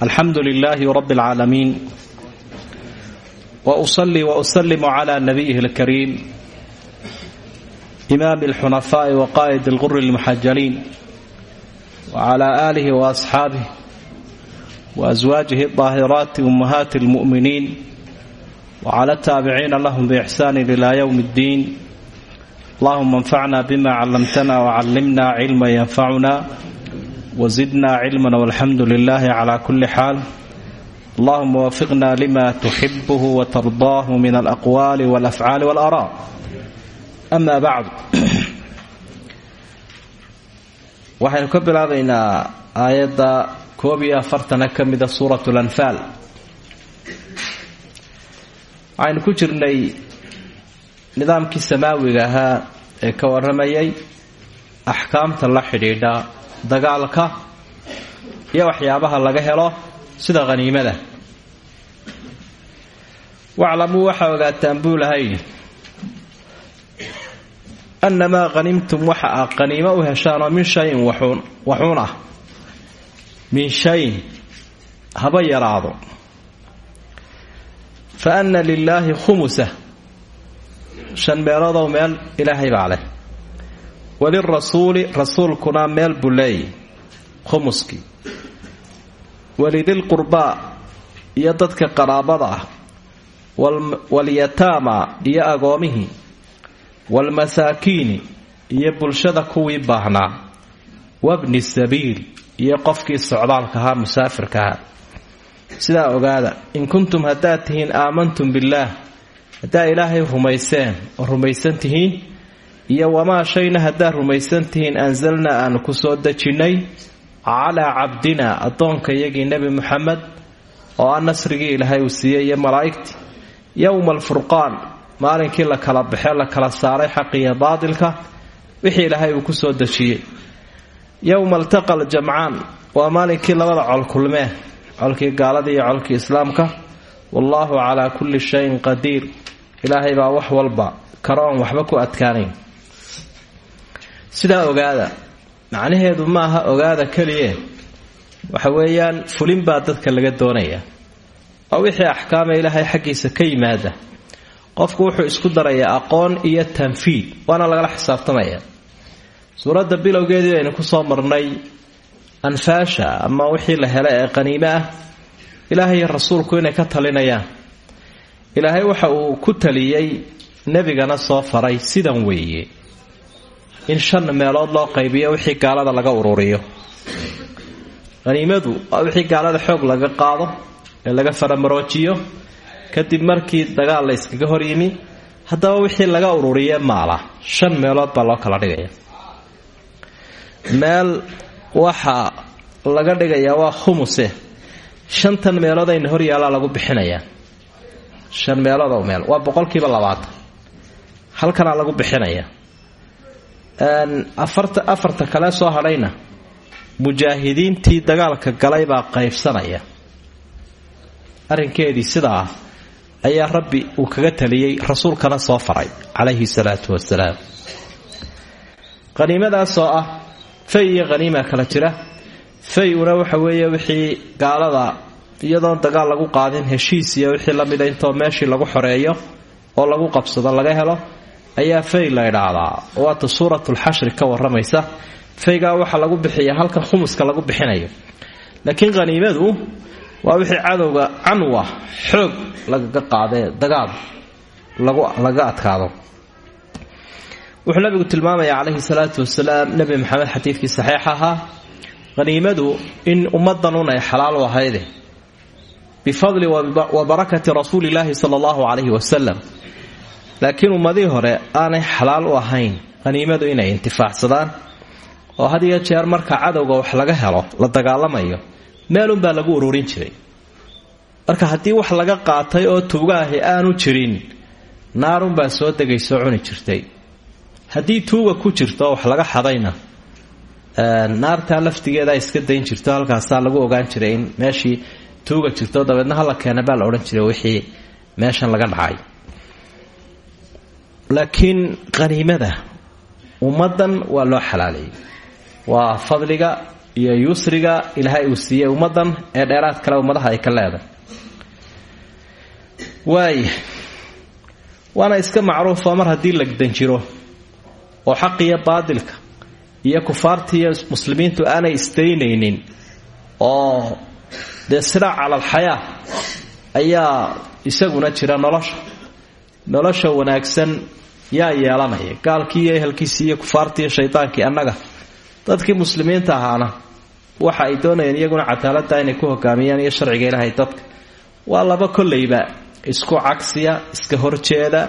alxamdu lilaahi rab اlcaalamiin wausalli wausalimu cla nabiyihi اlkariim imaami اlxunafaaءi waqaa'id اlquri اlmuxajaliin wcla aalihi waasxaabih waaswaajihi اdaahiraati ummahaati اlmu'miniin wcla taabiciina lahum biixsaani ila ywm اddiin allahuma anfacna bima callamtana wcallimna cilma yanfacuna wzidna cilman walxamdu lilaahi cla kulli xaal allahuma wafiqna lima tuxibuhu watardaahu min alaqwaali walafcaali walaraa ama bacdu waxaynu ka bilaabaynaa aayadda koob iyo afartana ka mida suurat lanfaal waxaynu ku jirnay nidaamkii samaawiga ahaa ee ka waramayay axkaamta la xidhiidha dagaalka iyo waxyaabaha laga helo sida haniimada waclamuu waxaa ogaataan buu lahay annamaa hanimtum waxa aa qaniimo u heshaanoo min shayin waxuun ah. Min shayin haba yaraado. Fa anna lilaahi khumusa. Shan meeloodow meel ilaahay baa walirasuuli rasuulkuna meel buu leeyahy khumuskii walidilqurbaa iyo dadka qaraabada ah walyataama iyo agoomihii waalmasaakiini iyo bulshada kuwii baahnaa wabni sabiil iyo qofkii socdaalka ahaa musaafirka ahaa. Sidaa ogaada in kuntum haddaad tihiin aamantum billaah haddaa ilaahay rumayseen oo rumaysan iyo wamaa shayna haddaad rumaysan tihiin ansalnaa aanu ku soo dejinnay calaa cabdina addoonka iyagii nebi muxamed oo ah nasrigii ilaahay uu siiyey iyo malaa'igtii yowma alfurqaan maalinkii la kala baxee la kala saaray xaqiiyo baadilka wixii ilaahay uu ku soo dejiyey yowma altaqa aljamcaan waa maalinkii labada col kulmee colkii gaalada iyo colkii islaamka. Wallaahu calaa kulli shayin qadiir. Ilaahay baa wax walba karoon waxba ku adkaanayn sidaa ogaada macnaheedu maaha ogaada keliye. Waxa weeyaan fulin baa dadka laga doonaya. Oo wixii axkaama ilaahay xaggiisa ka yimaada. Qofku wuxuu isku darayaa aqoon iyo tanfiid waana lagala xisaabtamaya. Suuradda bilowgeedii aynu ku soo marnay anfaasha ama wixii la hela ee qaniime ah ilaahay rasuulku inay ka talinayaan. Ilaahay waxa uu ku taliyey nebigana soo faray sidan weeye in shan meelood loo qaybiyo wixii gaalada laga ururiyo. Haniimadu waa wixii gaalada xoog laga qaado ee laga faramaroojiyo kadib markii dagaal la yskaga hor yimi haddaba wixii laga ururiye maala. Shan meelood baa loo kala dhigaya. Meel waxaa laga dhigayaa waa khumuse. Shantan meelood ayna hor yaallaa lagu bixinayaa shan meelood oo meel. Waa boqolkiiba labaatan halkanaa lagu bixinaya afarta kale soo hadhayna. Mujaahidiintii dagaalka galay baa qaybsanaya. Arrinkeedii sidaa ah ayaa rabbi uu kaga taliyey rasuulkana soo faray calayhi salaatu wasalaam qaniimadaasoo ah fay iyo haniima kala jira. Fay-una waxa weeye wixii gaalada iyadoon dagaal lagu qaadin heshiis iyo wixii lamida intoo meeshii lagu xoreeyo oo lagu qabsado laga helo ayaa fay la idhaahdaa. Waata suuratulxashri ka waramaysa faygaa waxaa lagu bixiya halkan khumuska lagu bixinayo. Laakiin haniimadu waa wixii cadowga canwa xoog lagaga qaadee dagaal lagaga adkaado. Wuxuu nabigu tilmaamaya calayhi salaatu wasalaam nebi maxamed xadiidkii saxiix ahaa haniimadu in ummadanun ay xalaal u ahayde bifadli wa barakati rasuuli illaahi sala allahu calayhi laakiin ummadihii hore aanay xalaal u ahayn haniimadu inay intifaacsadaan oo had jeer marka cadowga wax laga helo la dagaalamayo meelunbaa lagu ururin jiray. Marka haddii wax laga qaatay oo tuugaahi aanu jirin naarunbaa soo degaysoo cuni jirtay. Haddii tuuga ku jirto wax laga xadayna naartaa laftigeeda iska dayn jirto halkaasaa lagu ogaan jiray in meeshii tuuga jirto dabeedna hala keena baa la odhan jiray wixii meeshan laga dhacay laakiin qaniimada ummadan waa loo xalaalayay waa fadliga iyo yusriga ilaahay uu siiyey ummadan ee dheeraad kale ummadaha ay ka leedahay. Waaya waana iska macruufo mar haddii lagdan jiro oo xaq baadilka iyo kufaartiiyo muslimiintu aanay isdaynaynin oo dee silaac cala alxayaa ayaa isaguna jira nolosha nolosha wanaagsan yaa yeelanaya. Gaalkii iyo ehelkiisii iyo kufaartii iyo shaydaankii annaga. Dadkii muslimiinta ahaana waxa ay doonayeen iyaguna cadaaladda inay ku hogaamiyaan iyo sharciga ilaahay dadka. Waa laba kolleyba isku cagsiya iska horjeeda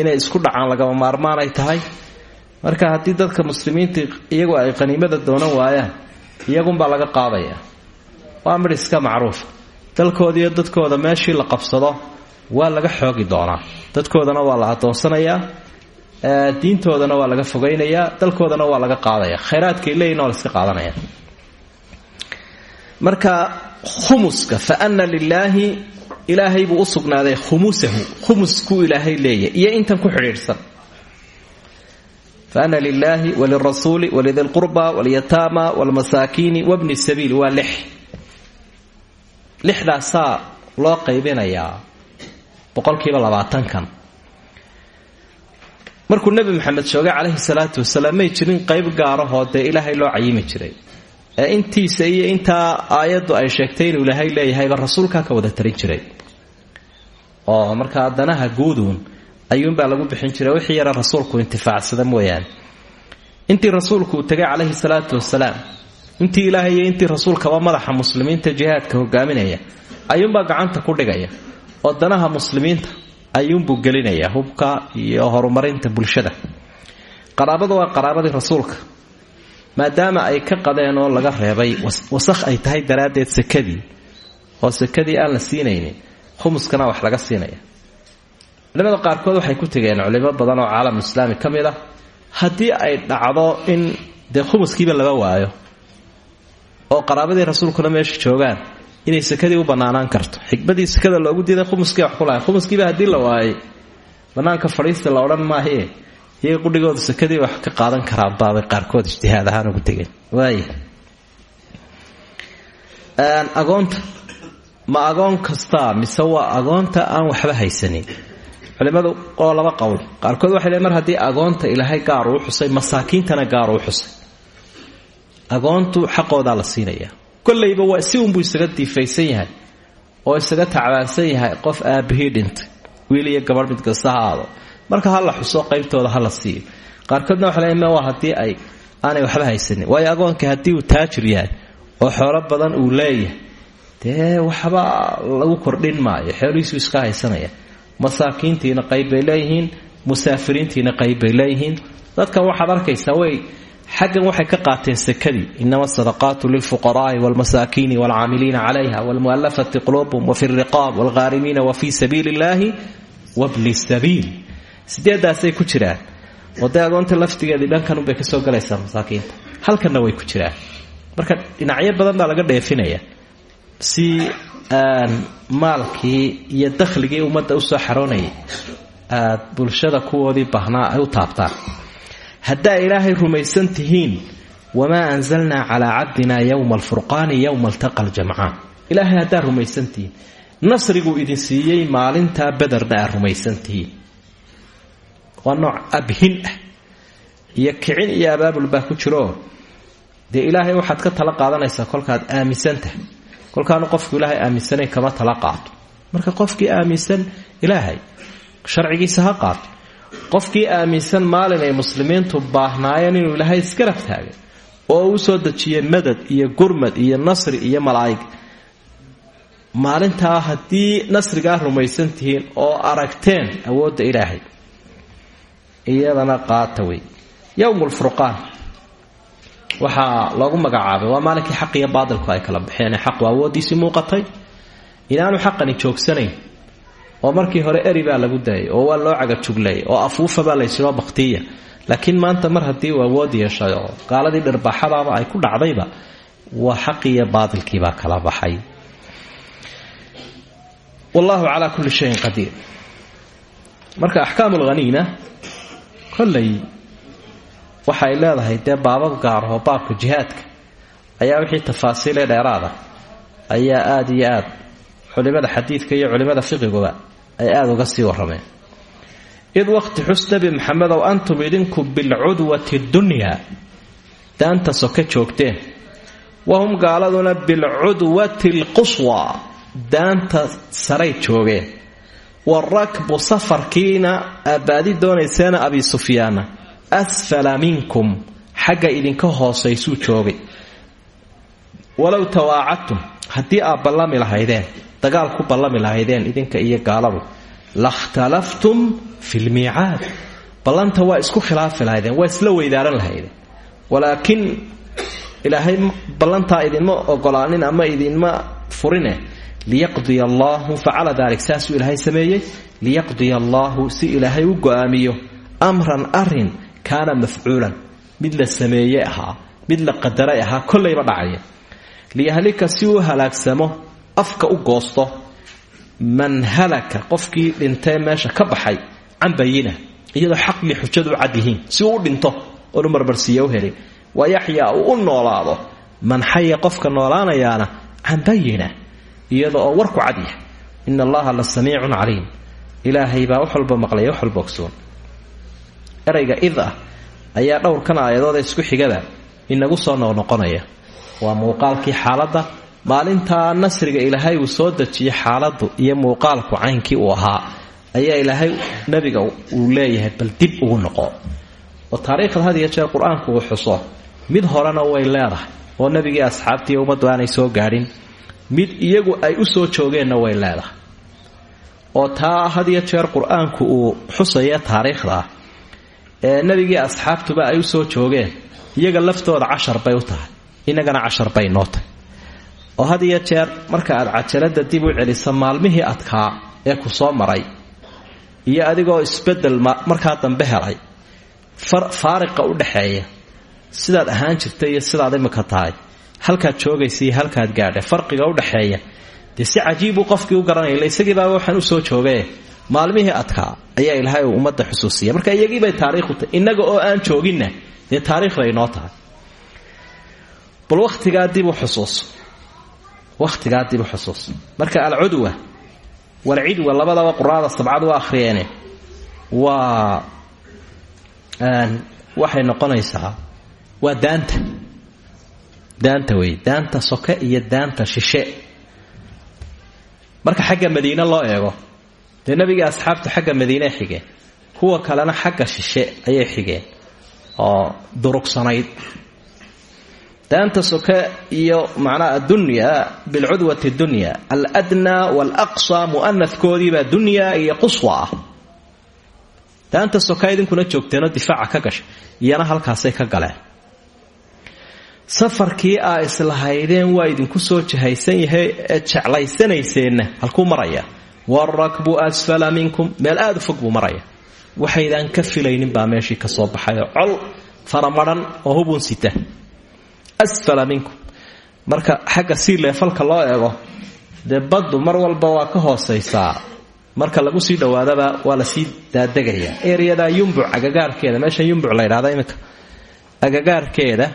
inay isku dhacaan lagama maarmaan ay tahay. Marka haddii dadka muslimiintii iyagu ay qaniimada doonan waayaan iyagunbaa laga qaadaya. Waa midh iska macruufa dalkooda iyo dadkooda meeshii la qabsado waa laga xoogi doonaa. Dadkoodana waa la adoonsanayaa diintoodana waa laga fogaynayaa dalkoodana waa laga qaadaya. Khayraadkay leeyihiin waa la iska qaadanaya. Marka khumuska fa ana lilaahi ilaahay buu u sugnaaday khumusahu. Khumuskuu ilaahay leeyahy iyo intan ku xidhiidhsan. Fa ana lilaahi walirasuuli walidi lqurba walyataama walmasaakiini wabni sabiil waa lix. Lixdaasaa loo qaybinayaa boqolkiiba labaatankan. Markuu nebi maxamed joogay calayhi salaatu wasalaam jirin qayb gaarahoo dee ilaahay loo cayimi jiray. Ee intiisa iyo intaa aayaddu ay sheegtay inuu ilaahay leeyahayba rasuulkaa ka wada tarin jiray. Oo markaa danaha guuduun ayuunbaa lagu bixin jiray wixii yara rasuulku intifaacsada mooyaane intii rasuulku uu calayhi salaatu wasalaam intii ilaahay iyo intii rasuulkaba madaxa muslimiinta jihaadka hogaaminaya ayuunbaa gacanta ku dhigaya oo danaha muslimiinta ayuunbuu gelinaya hubka iyo horumarinta bulshada. Qaraabada waa qaraabadii rasuulka maadaama ay ka qadeen oo laga reebay wasakh ay tahay daraaddeed sakadii oo sakadii aan la siinaynin khumuskana wax laga siinaya. Culimada qaarkood waxay ku tegeen culimo badan oo caalam islaami ka mid ah haddii ay dhacdo in dee khumuskiiba laba waayo oo qaraabadii rasuulkuna meesha joogaan inay sakadii u banaanaan karto. Xikmadii sakada loogu diiday khumuskii wax kulahay khumuskiiba haddii la waayay banaanka fadhiista la odhan maaye iyaga qudhigooda sakadii wax ka qaadan karaan baabay qaarkood ijtihaad ahaan ugu tegeen. Waaya agoonta. Ma agoon kastaa mise waa agoonta aan waxba haysanin? Culimadu oo laba qowl. Qaarkood waxay leeyn mar haddii agoonta ilaahay gaar uu xusay masaakiintana gaar uu xusay. Agoontu xaqoodaa la siinaya kollayba waa si unbuu isaga diifaysan yahay oo isaga tacbaansan yahay qof aabahii dhintay wiil iyo gabadh mid kasta marka ha xuso qaybtooda ha la siiyo qaarkoodna waxa leeyn waa haddii ay aanay waxba haysanin. Waayo agoonka haddii uu taajir yahay oo xoolo badan uu leeyahay dee waxba lagu kordhin maayo. Xoolihiisuu iska haysanaya. Masaakiintiina qayb bay leeyihiin musaafiriintiina qayb leeyihiin. Dadkan waxaad arkaysaa way xaggan waxay ka qaateen sakadii inama asadaqaatu lilfuqaraai walmasaakiini walcaamiliina calayha walmualafati quluubum wafi riqaab walghaarimiina wafii sabiili illaahi wabni sabiil sideedaasay ku jiraan dee agoonta laftigeedii dhankanunbay ka soo galaysaa masaakiinta halkanna way ku jiraan marka dhinacyo badan baa laga dheefinaya si maalkii iyo dakhligii ummadda u soo xaroonayay aad bulshada kuwoodii baahnaa ay u taabtaan haddaa ilaahay rumaysan tihiin wamaa anzalnaa calaa cabdina yowma alfurqaani yowma altaqa aljamcaan. Ilaahay haddaa rumaysan tihiin nasriguu idin siiyey maalintaa bederna aad rumaysan tihiin. Waa abhin ah iyo kicin iyo abaabul baa ku jiroo dee ilaahay waxaad ka tala qaadanaysaa kolkaad aaminsan tahay. Kolkaanu qofku ilaahay aaminsanayn kama tala qaato. Marka qofkii aaminsan ilaahay sharcigiisa ha qaato qofkii aaminsan maalin ay muslimiintu baahnaayeen inuu ilaahay isgarab taagay oo uu soo dejiyey madad iyo gurmad iyo nasri iyo malaa'ig. Maalintaa haddii nasrigaa rumaysan tihiin oo aragteen awoodda ilaahay iyadana qaata wey. Yowmulfurqaan waxaa loogu magacaabay waa maalinkii xaq iyo baadilku ay kala baxeen xaqu awooddiisii muuqatay. Inaanu xaqani joogsanayn oo markii hore eri baa lagu daayay oo waa loo cagajuglayay oo afuufa baa laysiro baktiya laakiin maanta mar haddii uu awood yeeshay oo gaaladii dharbaaxadaaba ay ku dhacdayba waa xaqiiyo baadilkiibaa kala baxay. Wallahu calaa kulli shayin qadiir. Marka axkaamu lhaniina kolley waxay leedahay dee baabab gaar oo baabka jihaadka ayaa wixii tafaasiilee dheeraada ayaa aada iyo aad culimada xadiidka iyo culimada fiqiguba ay aada uga sii warrameen. Id waqti xus nebi maxamedow antum idinku bilcudwati dunyaa daanta soke joogteen. Wahum gaaladuna bilcudwati alquswa daanta saray joogeen. Warakbu safarkiina aabbaadi doonayseena abi sufyaana asfala minkum xagga idinka hoosaysuu joogay. Walow tawaacadtum haddii aad ballami lahaydeen dagaal ku ballami lahaydeen idinka iyo gaaladu. Lakhtalaftum fi lmiicaad ballanta waa isku khilaafi lahaydeen waa isla weydaaran lahaydeen. Walaakiin ilaahay ballantaa idinma ogolaanin ama idinma furine. Liyaqdiya allaahu facala dalik saasuu ilaahay sameeyey. Liyaqdiya allaahu si ilaahay u go'aamiyo amran arrin kaana mafcuulan. Mid la sameeye ahaa mid la qadaray ahaa kollayba dhacaya. Liyahlika si halaagsamo afka u goosto man halaka qofkii dhintee meesha ka baxay can bayina iyadoo xaqii xujadu u cad yihiin si uu dhinto oonu marmarsiiya u helin. Wa yaxyaa uu u noolaado man xaya qofka noolaanayaana can bayina iyada oo warku cad yahay. Ina allaha la samiicun caliim. Ilaahay baa wax walba maqlaya wax erayga id ah ayaa dhowrkan aayadooda isku xigada inagu soo noqnoqonaya. Waa muuqaalkii xaaladda maalintaa nasriga ilaahay uu soo dejiyey xaaladdu iyo muuqaalku caynkii uu ahaa ayaa ilaahay nabiga uu leeyahay bal dib ugu noqo. Oo taariikhda had iyo jeer qur'aanku uu xuso mid horena way leedahay oo nebigii asxaabtii ummaddu aanay soo gaadhin mid iyagu ay u soo joogeenna way leedahay. Oo taa had iyo jeer qur'aanku uu xusaya taariikhda ee nebigii asxaabtuba ay u soo joogeen iyaga laftooda cashar bay u tahay inagana cashar bay noo oo had iyo jeer marka aad cajalada dib u celiso maalmihii adkaa ee ku soo maray iyo adigoo isbeddel markaa dambe helay faariqa u dhaxeeya. Sidaad ahaan jirta iyo sidaad imika tahay. Halkaad joogaysa iyo halkaad gaadha farqiga udhaxeeya dee si cajiibuu qofkii u garanayla isagiibaaba waxaan u soo joogae maalmihii adkaa ayaa ilaahay uu ummadda xusuusiya marka iyagiibay taariikhu tahy innaga oo aan jooginna dee taariikhday noo tahay. Bal wakhtigaa dib u xusuuso wakhtigaa dib u xusuuso marka alcudwa walcidwa labadaba quraada sabcad u akhriyeene waa waxay noqonaysaa waa daanta. Daanta wey daanta soke iyo daanta shishe. Marka xagga madiine loo eego dee nebigii asxaabtu xagga madiine xigeen kuwa kalena xagga shishe ayay xigeen oo durugsanayd daanta soke iyo macnaha adunya bilcudwati dunya. Aladnaa waalaqsa mu'anafkoodiibaa dunya iyo quswa ah. Daanta soka idinkuna joogteenoo difaaca ka gashay iyana halkaasay ka galeen. Safarkii aa islahaydeen waa idinku soo jahaysan yahay ee jeclaysanayseena halkuu maraya. Warakbu asfala minkum meel aada u fog buu maraya. Waxaydaan ka filaynin baa meeshii ka soo baxayoo col faramaran oo hubun sita asfala minkum marka xagga sii leefalka loo eego dee baddu mar walba waa ka hoosaysaa. Marka lagu sii dhowaadaba waa la sii daadegaya. Eryadaa yumbuc agagaarkeeda meesha yumbuc la ydhahda iminka agagaarkeeda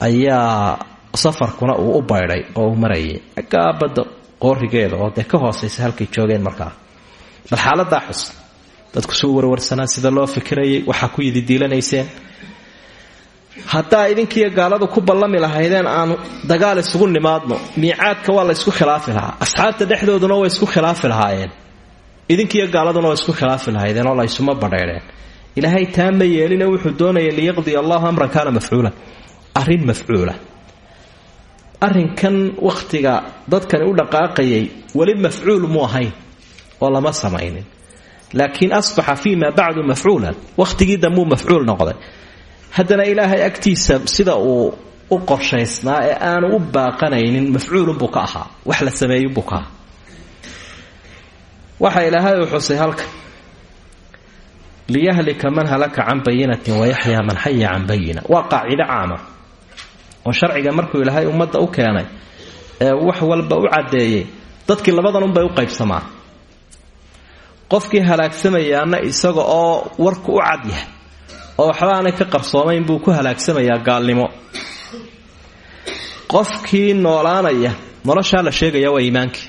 ayaa safarkuna uu u baydhay oo uu marayay. Xaggaa badda qoorigeeda oo dee ka hoosaysa halkay joogeen markaa. Bal xaaladaa xus. Dadku suu warwarsanaa sida loo fikirayay waxaa ku yidi diilanayseen haddaa idinkiiyo gaaladu ku ballami lahaydeen aanu dagaal isugu nimaadno miicaadka waa la ysku khilaafi lahaa. Asxaabta dhexdooduna way isku khilaafi lahaayeen. Idinkiiyo gaaladuna way isku khilaafi lahaydeen oo la ysuma badheedheen ilaahay taa ma yeeline wuxuu doonaya liyaqdiya allahu amran kaana mafcuulan arrin mafcuula. Arrinkan wakhtiga dadkani u dhaqaaqayay weli mafcuul mu ahayn oo lama samaynin. Laakiin asbaxa fii ma bacdu mafcuulan. Wakhtigii dambuu mafcuul noqday haddana ilaahay agtiisa sida uu u qorshaysnaa ee aanu u baaqanaynin mafcuulunbuu ka ahaa. Wax la sameeyunbuu ka waxa ilaahay uu xusay halka liyahlika man halaka can bayinatin wayaxyaa man xaya can bayina waa qaacido caama oo sharciga markuu ilaahay ummadda u keenay ee wax walba u caddeeyey dadkii labadanunbay u qaybsamaan. Qofkii halaagsamayaana isaga oo warku u cad yahay oo waxba aanay ka qarsoomayn buu ku halaagsamayaa gaalnimo. Qofkii noolaanaya noloshaa la sheegaya waa iimaankii.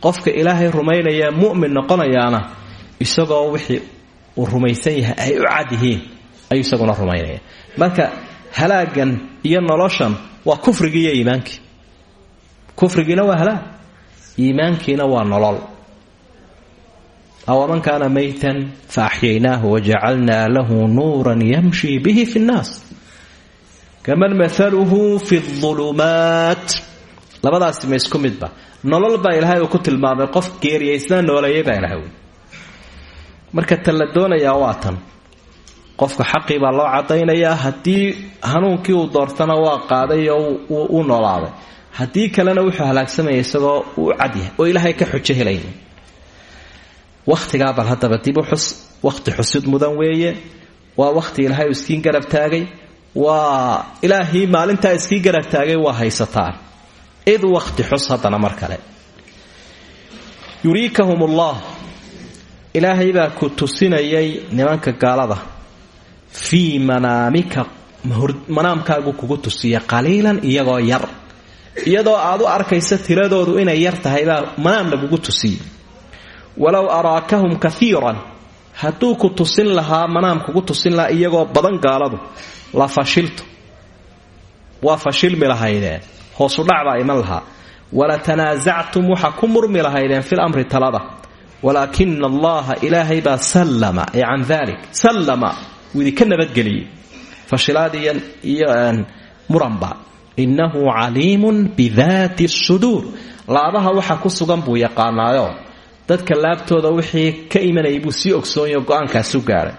Qofka ilaahay rumaynaya mu'min noqonayaana isagoo wixii uu rumaysan yahay ay u cad yihiin ayuu isaguna rumaynaya. Marka halaagan iyo noloshan waa kufrigii iyo iimaankii. Kufrigiina waa halaag iimaankiina waa nolol awaman kaana maytan fa axyaynaahu wajacalnaa lahu nuuran yamshi bihi fi nnaas kaman maaluhu fi ulumaat labadaasi ma isku midba nolol baa ilaahay uu ku tilmaamay qof geeriyaysna nooleeyay baa ilahay marka tan la doonayaa qofka xaqii baa loo cadaynayaa haddii hanuunkii uu doortana waa qaaday oo u noolaaday haddii kalena wuxuu halaagsamaya isagoo uu cadyahay oo ilaahay ka xujo helayna wakhtigaa bal haddaba dib u xus wakhti xusid mudan weeye waa wakhti ilaahay iskiin garab taagay waa ilaahii maalintaa iskii garab taagay waa haysataan. Id wakhti xus haddana mar kale. Yuriikahum ullah ilaahay ku tusinayay nimanka gaalada. Fii manaamika manaamkaagu kugu tusiya qaliilan iyagoo yar. Iyadoo aad u arkaysa tiradoodu inay yar tahay baa manaam lagugu tusiyey walow araakahum kaiiran hadduu ku tusin lahaa manaam kugu tusin lahaa iyagoo badan gaaladu la fashiltu. Waa fashilmi lahaydeen. Hoosudhac baa iman lahaa. Wala tanaasactum waxa ku murmi lahaydeen fil amri talada. Walaakina allaha ilaahay baa sallama ay can dalik sallama. Wuu idinka nabadgeliyey. Fashilaad iyo muranba innahu caliimun bidaati suduur. Laabaha waxa ku sugan buu yaqaanaayo dadka laabtooda wixii ka imanayay buu sii ogsoonyo go'aankaasu gaadhay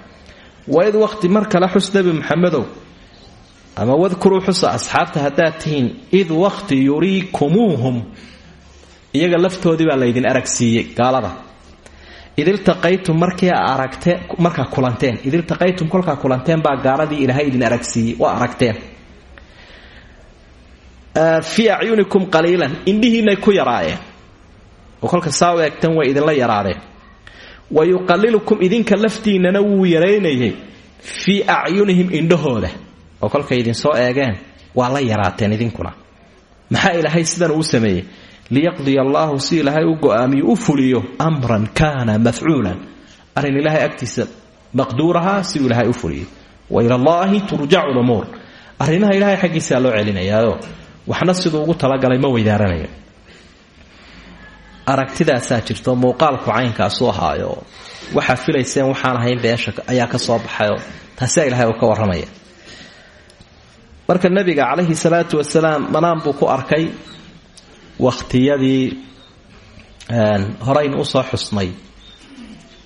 waid waqti mar kale xus nebi maxamedow ama wadkuruu xusa asxaabta haddaad tihiin id waqti yuriikumuuhum. Iyaga laftoodii baa laydin aragsiiyey gaalada. Id iltaqaytum markii aragte markaa kulanteen id iltaqaytum kolkaa kulanteen baa gaaladii ilaahay idin aragsiiyey waa aragteen. Fii acyunikum qaliilan indhihiinay ku yaraayeen oo kolka saa u egtan way idinla yaraadeen. Wa yuqalilukum idinka laftiinnana wuu yaraynayay fii acyunihim indhahooda. Oo kolkay idin soo eegeen waa la yaraateen idinkuna. Maxaa ilaahay sidan uu sameeyey? Liyaqdiya allaahu si ilaahay u go'aamiyo u fuliyo amran kaana mafcuulan arrin ilaahay agtiisa maqduurahaa si uu ilaahay u fuliyo. Wa turjacu lumuur. Arrimaha ilaahay xaggiisaa loo celinayaaoo waxna siduu ugu talagalay ma weydaaranayo aragtidaasaa jirto muuqaalku caynkaasu ahaayo waxaa filayseen waxaan ahayn beesha ayaa ka soo baxayoo taasaa ilaahay uu ka warramaya. Marka nebiga calayhi salaatu wasalaam manaan buu ku arkay wakhtiyadii horaynu u soo xusnay.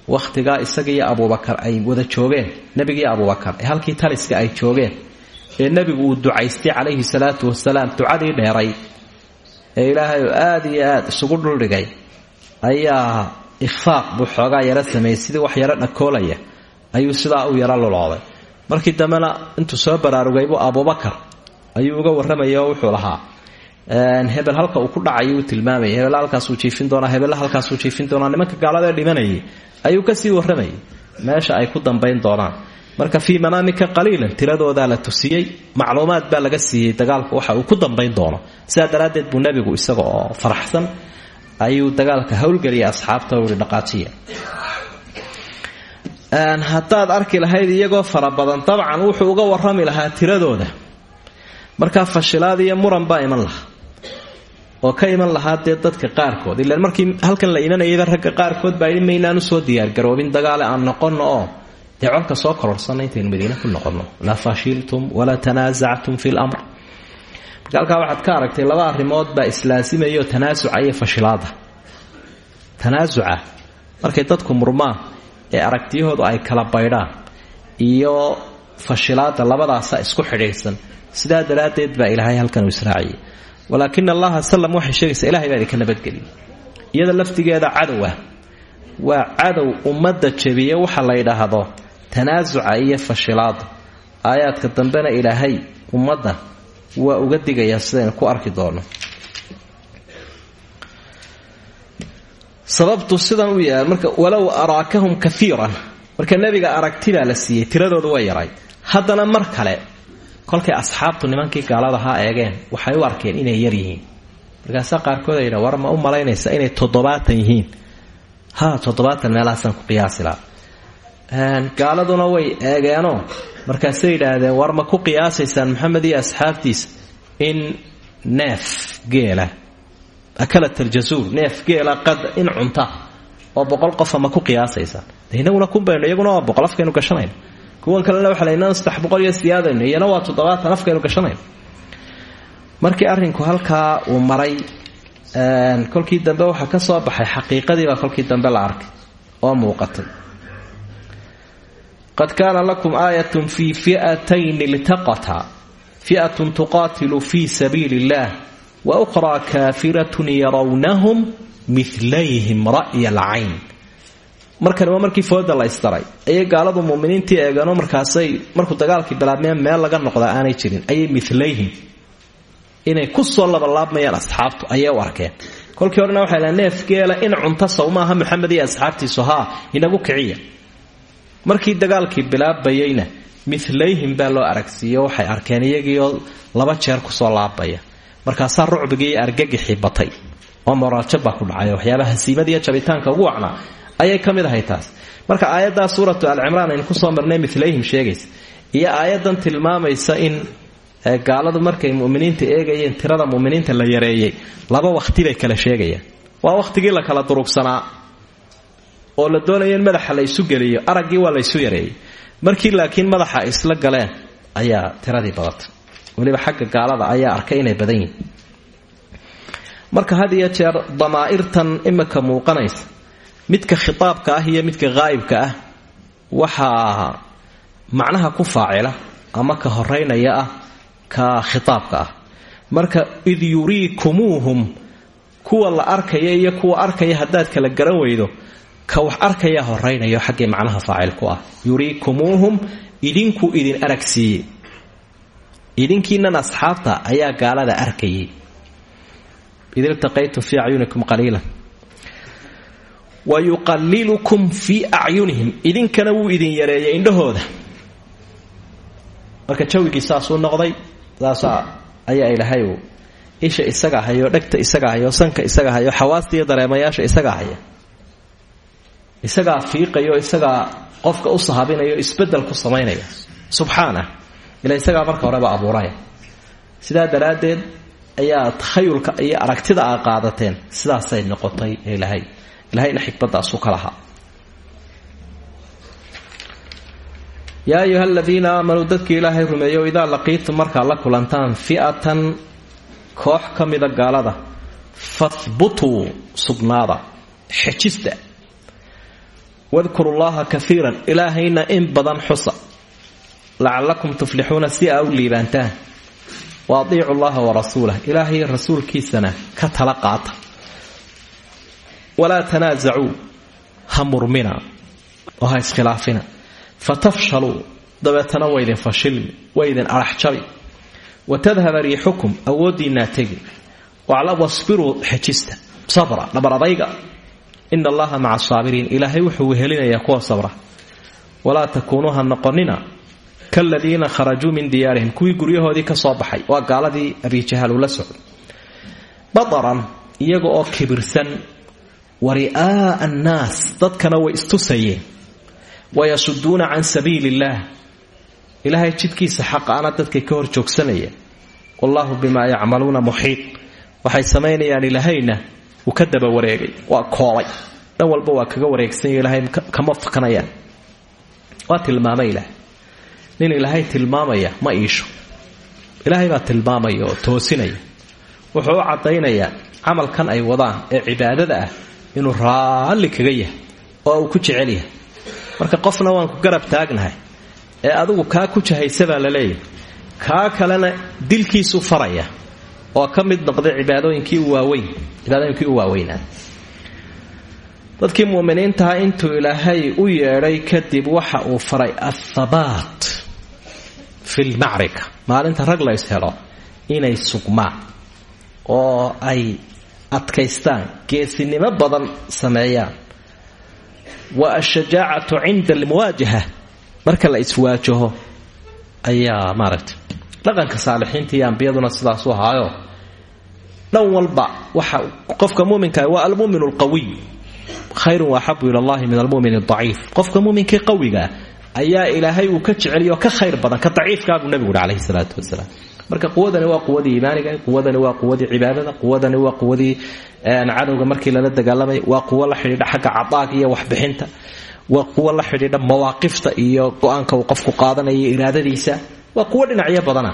Wakhtigaa isagiiyo abuubakar ay wada joogeen. Nebigiiyo abuubakar ee halkii taliska ay joogeen. Ee nebigu uu ducaystay calayhi salaatu wasalaam ducadii dheeray ee ilaahay oo aad iyo aad isugu dhuldhigay. Ayaa ikhfaaq buu xoogaa yaro sameeyey sidii wax yaro dhakoolaya ayuu sidaa u yaro lulooday. Markii dambena intuu soo baraarugaybu abubakar ayuu uga warramaya oo wuxuu lahaa hebel halka uu ku dhacay uu tilmaamaya hebel halkaasuu jiifin doonaa hebella halkaasuu jiifin doonaa. Nimanka gaaladaee dhimanayay. Ayuu ka sii warramayay. Meesha ay ku dambayn doonaan marka fii manaamika qaliilan tiradoodaa la tusiyey macluumaad baa laga siiyey dagaalku waxa uu ku dambayn doono. Sidaa daraaddeed buu nebigu isaga oo faraxsan ayuu dagaalka howlgeliyay asxaabta uhi dhaqaajiya. Haddaad arki lahayd iyagoo fara badan dabcan wuxuu uga warrami lahaa tiradooda. Markaa fashilaad iyo muran baa iman lahaa. Oo ka iman lahaa dee dadka qaarkood. Ilaan markii halkan la imanayayba ragga qaarkood baa yidhi maynaan u soo diyaargaroobin dagaale aan noqonno oo dee colka soo kororsanna intaynu madiine ku noqonno. La fashiltum walaa tanaasactum fi lamr marka halkaa ka aragtay laba arrimood baa islaasimayaoo tanaasuca iyo fashilaada. Tanaasuca markay dadku murmaan ee aragtiyahoodu ay kala baydhaan iyo fashilaada labadaasa isku xidhiidhsan sidaa daraaddeed baa ilaahay halkan uu israaciyay walaakina salam waxay sheegaysaa ilahay baa idinka nabadgeliyay iyada laftigeeda cadow ah waa cadow ummadda jebiye waxa la tanaasuca iyo fashilaada aayaadka dambena ilaahay ummadda waa uga digayaa sidaynu ku arki doono sababtu sidan u yahay marka walow araakahum kaiiran marka nebiga aragti baa la siiyey tiradoodu way yaray. Haddana mar kale kolkay asxaabtu nimankii gaaladahaa eegeen waxay u arkeen inay yar yihiin. Markaasaa qaarkood ay yidha war ma u malaynaysa inay toddobaatan yihiin. Ha toddobaatan meelahaasaan ku qiyaasi gaaladuna way eegeenoo markaasay yidhaahdeen war ma ku qiyaasaysaan maxamed iyo asxaabtiisa in neef geela? Akalat aljasuur neef geela qad in cunta. Oo boqol qofa ma ku qiyaasaysaan inaguna kunbaynu iyaguna waa boqol afkaynu gashanayno kuwan kalena waxa laynaa saddex boqol iyo siyaadayno iyana waa toddobaatan afkaynu gashanayno markii arrinku halkaa uu maray kolkii dambe waxaa ka soo baxay xaqiiqadiibaa kolkii dambe la arkay oo muuqatay qad kaana lakum aayatun fii fi'atayn iltaqata fi'atun tuqaatilu fii sabiili illah wa ukhraa kaafiratun yarawnahum milayhim ra'ya alcayn markani markii fooda la isdaray ayay gaaladu muminiintii eegano markaasay markuu dagaalkii bilaabmeen meel laga noqdaa aanay jirin ayay milayhim inay ku soo labalaabmayaan asxaabtu ayay u arkeen. Kolkii horena waxay laha neef in cunto sawmaaha maxamed iyo asxaabtiisu haa inagu kiciya markii dagaalkii bilaabayeyna milayhim baa loo aragsiiyo waxay arkeen iyagiioo laba jeer ku soo laabaya. Markaasaa rucbigii argagixii batay oo moraaljab baa ku dhacay waxyaabaha hasiimadiiyo jabitaanka ugu wacnaa ayay ka mid ahay taas. Marka aayaddaa suuratu alcimraan aynu ku soo marnay milayhim sheegaysa iyo aayadan tilmaamaysa in gaaladu markay muminiinta eegayeen tirada muminiinta la yareeyey laba waqti bay kala sheegayaan. Waa waqtigii la kala durugsanaa oo la doonaya in madaxa la ysu geliyo araggii waa laysu yareeyey. Markii laakiin madaxa isla galeen ayaa tiradii badatay. Weliba xagga gaalada ayaa arkay inay badan yihiin marka had iyo jeer damaa'irtan imika muuqanaysa. Midka khitaabka ah iyo midka haa'ibka ah waxaa macnaha ku faacila ama ka horeynaya ah ka khitaabka ah. Marka id yuriikumuuhum kuwa la arkaya iyo kuwa arkaya haddaad kala garan weydo ka wax arkaya horaynayo xaggay macnaha faacilku ah. Yuriikumuuhum idinkuu idin aragsiiyey idinkiinan asxaabta ayaa gaalada arkayay id iltaqaytum fii acyunikum qaliilan. Wa yuqalilukum fii acyunihim idinkana wuu idin yareeyay indhahooda. Marka jawigii saasuu noqday saasaa ayaa ilaahay uu isha isaga hayo dhegta isaga hayo sanka isaga hayo xawaasta iyo dareemayaasha isaga haya isagaa fiiqayo isagaa qofka u sahabinayo isbeddel ku samaynaya. Subxaanah ila isagaa marka horeba abuuraya. Sidaa daraaddeed ayaa takhayulka iyo aragtida aa qaadateen sidaasay noqotay ilaahay. Ilahayna xikmadaasu ka lahaa. Yaa ayuha aladiina aamanuu dadkii ilaahay rumeeyo idaa laqiitum markaad la kulantaan fi'atan koox ka mida gaalada fahbutuu sugnaada xejista wadkuru llaha kaiiran ilaahayna in badan xusa. Lacalakum tuflixuuna si aa u liibaantaan. Wa adiicu llaha warasuulah ilaahay rasuulkiisana ka tala qaata. Walaa tanaasacuu ha murmina. Oo ha iskhilaafina. Fatafshaluu. Dabeetana waydin fashilmi. Waydin araxjabi watadhaba riixukum. Awooddiinaa tegi. Wasbiruu xejista sabra dhabaradayga ina allaha maca asaabiriin ilaahay wuxuu wehelinayaa kuwa sabra walaa takuunuu ha noqonina kaladiina kharajuu min diyaarihim kuwii guryahoodii ka soo baxay waa gaaladii abijahaal uu la socday badaran iyaga oo kibirsan wa ri'aa'a annaas dadkana way istusayeen wayasuduuna can sabiili illaah ilaahay jidkiisa xaqaana dadkay ka hor joogsanayeen wallaahu bimaa yacmaluuna muxiid waxay samaynayaan ilaahayna uu ka daba wareegay. Waa koobay. Dhan walba waa kaga wareegsanyo ilaahay kama fakanayaan waa tilmaamay ilaahay. Nin ilaahay tilmaamaya ma iisho. Ilaahay baa tilmaamaya oo toosinaya. Wuxuu u caddaynayaa camalkan ay wadaan ee cibaadada ah inuu raalli kaga yahay oo uu ku jecel yahay. Marka qofna waan ku garab taagnahay ee adigu kaa ku jahaysa baa la leeyahay. Kaa kalena dilkiisu faraya oo ka mid noqday cibaadooyinkii waaweyn cibaadooyinkii u waaweynaa dadkii mu'miniintaha intuu ilaahay u yeedhay kadib waxa uu faray athabaat fi lmacrika maalinta rag la ishelo inay sugmaan oo ay adkaystaan geesinimo badan sameeyaan. Wa ashajaacatu cinda almuwaajaha. Marka la iswaajaho ayaa maaragtay dhaqanka saalixiinta iyo ambiyaduna sidaasu ahaayo dhan walba waxa qofka muminka waa almumin lqawiy khayrun waaxabu ila allahi min almumin daciif qofka muminkii qawigaa ayaa ilaahay uu ka jeceliyo ka khayr badan ka daciifkaabuu nabigu uhi calayhi salaatu wasalaam. Marka quwadani waa quwadii iimaaniga quwadani waa quwadii cibaadada quwadani waa quwadii cadowga markii lala dagaalamay waa quwo la xidhiidha xagga cadaaga iyo waxbixinta. Waa kuwo la xidhiidha mawaaqifta iyo go'aanka uu qofku qaadanaya iraadadiisa waa kuwo dhinacyo badana.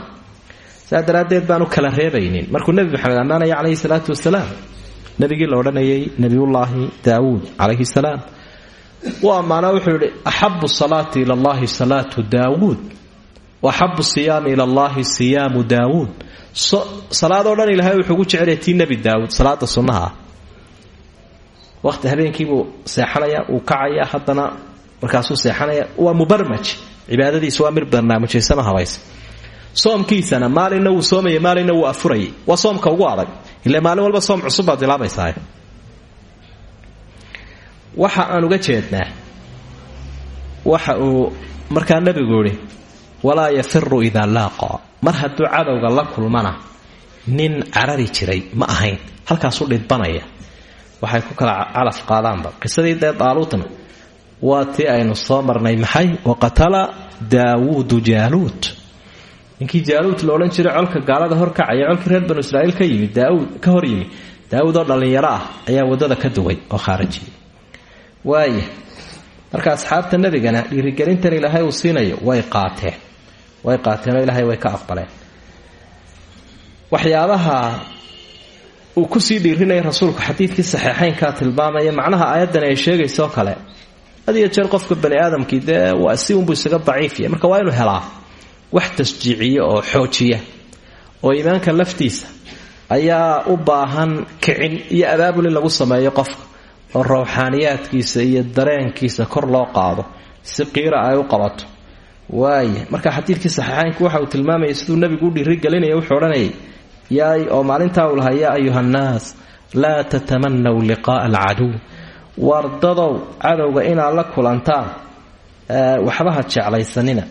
Saa daraaddeed baanu kala reebaynin. Markuu nebi maxamed ammaanaya calayhi salaatu wasalaam nebigii la odhanayay nebiyullaahi daawuud calayhi salaam uu ammaano wuxuu yihi axabu salaati ila allahi salaatu daawuud. Waaxabu siyaami ila allahi siyaamu daawuud. Salaadoo dhan ilahay wuxuu gu jecelaya tii nebi daawuud salaada sunnaha. Ah waqti habeenkiibuu seexanaya uu kacaya haddana markaasuu seexanaya waa mubarmaj cibaadadiisa waa mir barnaamijaysanoo habaysa soomkiisana maalinna wuu soomaya maalinna wuu afurayay waa soomka ugu adag. Ile maalin walba soom cusub baad bilaabaysaa waxa aan uga jeednaa waxa uu markaa nebigu yihi walaa yafiru idaa laaqa. Mar hadduu cadowga la kulmana nin carari jiray ma ahayn. Halkaasuu dhidbanaya. Waxay ku kala calaf qaadaanba. Qisadii dee daaluutna waa tii aynu soo marnay maxay? Waqatala daawuudu jaaluut ninkii jaaluut la odhan jiray colka gaalada horkacaya colkii reer banu israiil ka yimi daawud ka hor yimi. Daawud oo dhallinyaro ah ayaa waddada ka duway oo khaarajiyay waaya marka asxaabta nebigana dhiirigelintan ilaahay uu siinayo way qaateen. Way qaateenoo ilaahay way ka aqbaleen. Waxyaabaha uu ku sii dhiirinaya rasuulku xadiidkii saxiixaynkaa tilmaamaya macnaha aayaddani ay sheegaysoo kale had iyo jeer qofka bani aadamkii dee waa si unbuu isaga daciifya marka waa inuu helaa wax tasjiiciya oo xoojiya oo iimaanka laftiisa ayaa u baahan kicin iyo abaabul lagu sameeyo qofka oo rawxaaniyaadkiisa iyo dareenkiisa kor loo qaado si qiira ay u qabato. Waaya marka xadiidkii saxiixaynku waxa uu tilmaamayay siduu nebigu u dhiirigelinaya wuxuu odhanayay yaay oo maalintaa uu lahaa yaa ayuha nnaas laa tatamanaw liqaa'a alcaduw wardadow cadowga inaad la kulantaan waxbaha jeclaysanina.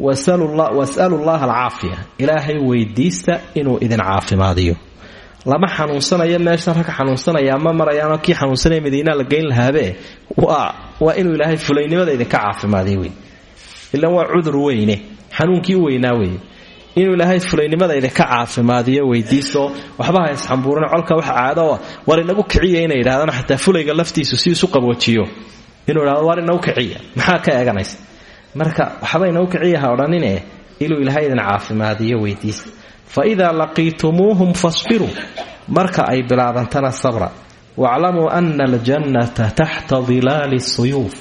Wasalu llaha alcaafiya. Ilaahay weydiista inuu idin caafimaadiyo. Lama xanuunsanayo meeshan rag xanuunsanaya ma marayaanoo kii xanuunsanaya madiinaa la geyn lahaabe waa inuu ilaahay fulaynimada idinka caafimaadiyo wey ilan waa cudur weyne xanuunkii u weynaa weye inuu ilaahay fulaynimada idinka caafimaadiyo weydiiso waxba ha isxambuurin colka waxa caado war inagu kiciya inay yidhahdaan xataa fulayga laftiisu si isu qaboojiyo. Inuu idhahdo war inagu kiciya maxaa ka eeganaysa marka waxba inagu kiciya ha odhanine inuu ilaahay caafimaadiyo weydiisa fa idaa laqiitumuuhum fasbiruu marka ay bilaabantana sabra. Waclamuu ana aljannata taxta dilaali suyuuf.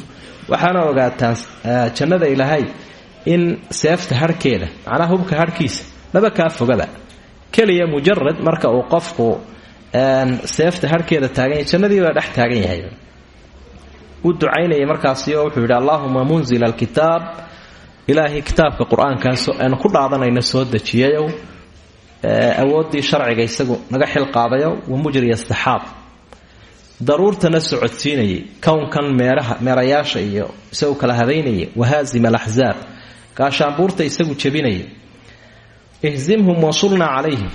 Waxaana ogaataan jannada ilaahay in seefta harhkeeda macnaha hubka harhkiisa laba kaa fogaba keliya mujarad marka uu qofku seefta harhkeeda taagan yahay jannadii baa dhex taagan yahay. U ducaynaya markaasi wuxuu yidhi allaahuma munzila alkitaab. Ilaahay kitaabka qur'aankaas aanu ku dhaadanayno soo dejiyayow. Awooddii sharciga isagu naga xil qaadayo wa mujriya saxaab daruurtana socodsiinayay kownkan meeraha meerayaasha iyo isagu kala hadaynaya wahaazima alaxzaab gaashaanbuurta isagu jebinaya. Ihzimhum wansurna calayhim.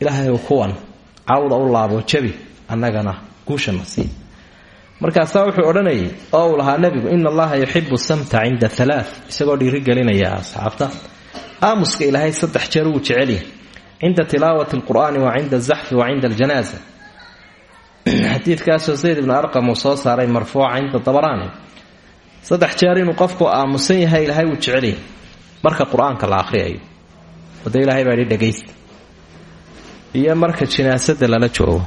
Ilaahay kuwan cawda u laabo jabi annagana guushana sii markaasaa wuxuu odhanayay oo uu lahaa nebigu allaha yuxibu samta cinda alaa isagoo dhiirigelinaya asxaabta aamuska ilaahay saddex jeer wuu jecelyahay cinda tilaawati alqur'aani wa cinda azaxfi wa cinda aljanaaza xadiidkaasoo zayd ibnu arqam uu saaray marfuuca cinda dabaraani. Saddex jeer inuu qofku aamusan yahay ilaahay wuu jecelyahay marka qur'aanka la akhriyayo. Wade ilaahay baa idhi dhagaysta iyo marka jinaasada lala joogo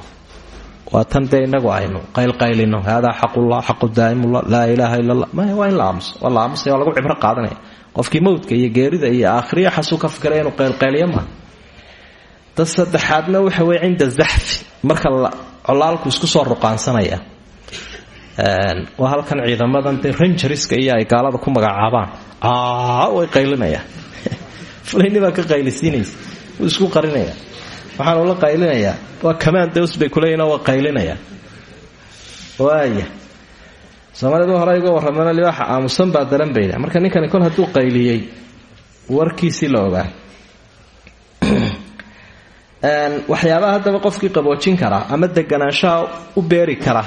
waa tan dee inagu aynu qaylqaylino haadaa xaqullah xaqu daa'imullah laa ilaaha illa allah maya waa in la aamuso waa la waa lagu cibro qaadanaya. Qofkii mowdka iyo geerida iyo aakhiriya xasuu ka fikiraya inuu qaylqayliyo maaha dad saddexaadna waxa weye cinda zaxfi marka colaalku isku soo ruqaansanaya waa halkan ciidamadan dee ranjariska iyo ay gaalada ku magacaabaan. Way qaylinayaan. Fulayni baa ka qaylisiinaysa isku qarinaya. Waxaanu la qaylinayaa. Waa kamaan daws bay kuleeyihin waa qaylinaya waaya soomaalidu hore iga warramana libaaxa aamusan baa daran bayda marka ninkani kol hadduu qayliyey warkiisii la ogaa. Waxyaabaha haddaba qofkii qaboojin karaa ama deganaanshaha u beeri kara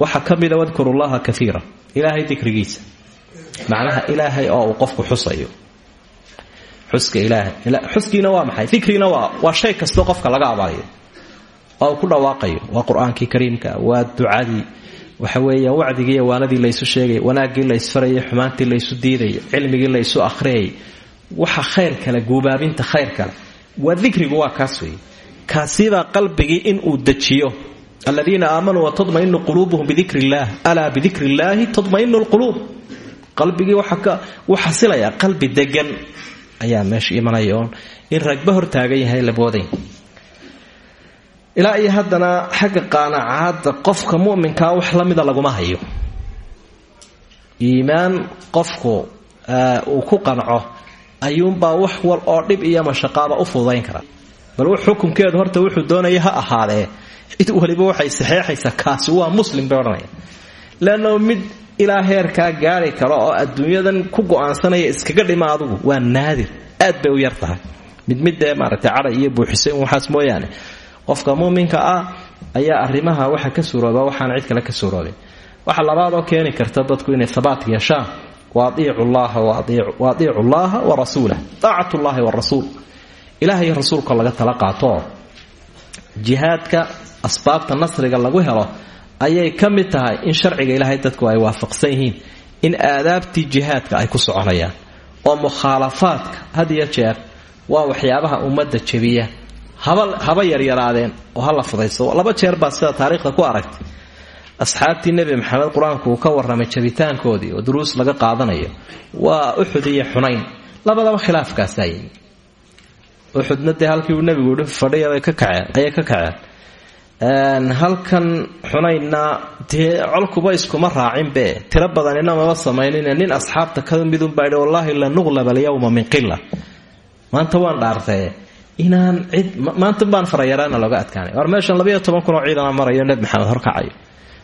waxaa ka mida wadkurullaha kaiira ilaahay dikrigiisa. Macnaha ilaahay oo uu qofku xusayo. Xuska ilaahay. Xuskiina waa maxay? Dikriina waa shay kastoo qofka laga abaaliyo oo uu ku dhawaaqayo. Waa qur'aankii kariimka. Waa ducadii. Waxa weeya wacdigii iyo waanadii laysu sheegay. Wanaaggii laysfarayay xumaantii laysu diidayay. Cilmigii laysu akhriyay. Waxa khayr kale guubaabinta khayr kale. Waa waa kaas weeye. Kaasibaa qalbigii inuu dejiyo aladiina aamanuu watadmainu quluubuhum bidikri illaah alaa bidikri illaahi tadmainu lquluub qalbigii wuu xasilayaa qalbi degan ayaa meesha imanaya oon in ragba hortaagan yahay laboodayn ilaa iyo haddana xagga qaanacaadda qofka muminkaa wax la mida laguma hayo iimaan qofku uu ku qanco ayuunbaa wax wal oo dhib iyo mashaqaaba u fududayn kara bal xukunkeedu horta wuxuu doonaya ha ahaadee cid waliba waxay saxeexaysaa kaasi waa muslim bay odhanaya. Mid ilaa heerkaa gaari karo oo adduunyadan ku go'aansanaya iskaga dhima adugu waa naadir. Aad bay u yar tahay. Mid mid dee maaragtay cadhay iyo buuxisay waxaas mooyaane. Qofka muuminka ah ayaa arrimaha waxa ka suurooba waxaan cid kale ka suuroobin waxa labaadoo keeni karta dadku inay habaat yeeshaan. Wa adiicu llaha wa adiicu llaha wa rasuulah. Daacat llahi warasuul ilaah iyo rasuulka laga tala qaato. Jihaadka asbaabta nasriga lagu helo ayay ka mid tahay in sharciga ilaahay dadku ay waafaqsan yihiin in aadaabtii jihaadka ay ku soconayaan oo mukhaalafaadka had iyo jeer waa waxyaabaha ummadda jebiya haba yaryaraadeen oo hala fudayso laba jeer baa sida taariikhda ku aragtay. Asxaabtii nebi maxamed qur'aanku uu ka warramay jabitaankoodii oo duruus laga qaadanayo waa uxud iyo xunayn. Labadaba khilaafkaasaa yimi uxudna dee halkii uu nebigu i fadhiya ka kaceen ayay ka kaceen halkan xunaynna dee colkuba iskuma raacinbe tiro badanina maba samaynine nin asxaabta ka midunbaa idhi wallaahi la nuqlaba alyawma min qila maanta waan dhaartee inaan cid maanta baan farayaraana looga adkaanay. War meeshan labayo toban kun oo ciidana marayo nebi maxamed horkacayo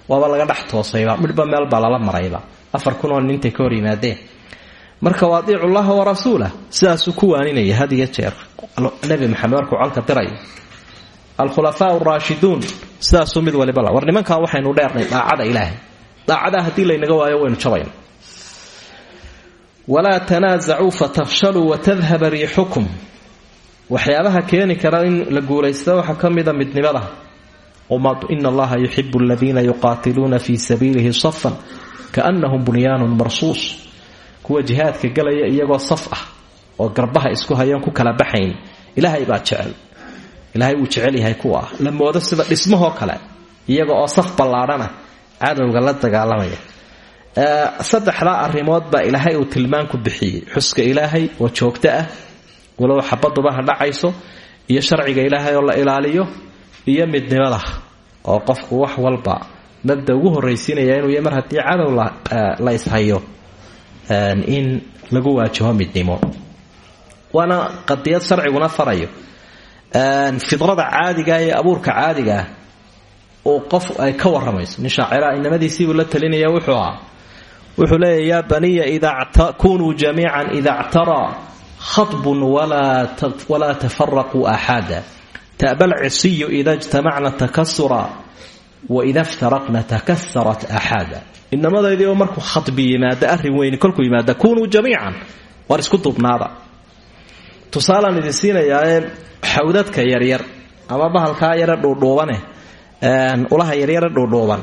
waaba laga dhex toosayba midhba meel baa lala marayba. Afar kun oo nintay ka hor yimaadeen marka waa adiicu llaha wa rasuulah sidaasuu ku waaninaya had jeer. Nebi maxamed markuu colka dirayo alkhulafaa raashiduun sidaasuu mid waliba la war nimankaa waxaynu dheernay daacada ilaahay. Daacadaa haddii laynaga waayo waynu jabayna walaa tanaasacuu fatafshaluu watadhaba riixukum. Waxyaabaha keeni kara in la guulaysta waxaa ka mida midnimada. Ina allaha yuxibu aladiina yuqaatiluuna fi sabiilihi safan kaannahum bunyaanun marsuus. Kuwa jihaadka galaya iyagoo saf ah oo garbaha isku hayoon ku kala baxayn. Ilaahay baa jecel ilaahay wuu jecel yahay kuwa. La moodo sida dhismahoo kale iyaga oo saf ballaadhana cadowga la dagaalamaya. Saddexdaa arrimood baa ilaahay uu tilmaan ku bixiyey. Xuska ilaahay oo joogto ah walow xabaduba ha iyo sharciga ilaahay oo la ilaaliyo iyo midnimada oo qofku wax walba mabda ugu horraysiinaya inuu y mar haddii la ishayo in lagu waajaho midnimo. Waana qadiyad sharciguna farayo fidrada caadiga ee abuurka caadigaah uu qof ay ka waramayso nin shaacira inamadiisiibuu la talinaya wuxuu ahaa wuxuu leeya yaa baniya kunuu jamiican ida ctaraa khaطbun walaa tafaraquu axaada. Ta'ba lcisiyu ida jtamacna takasura waida ftaraqna takasarat axaada. Inamadaydii oo markuu khadbi yimaada arrin weyni kolkuu yimaada kunuu jamiican war isku dubnaada tusaalaan idin siinayaae xawdadka yaryar ama bahalkaa yare dhuudhuubane ulaha yaryare dhuudhuuban.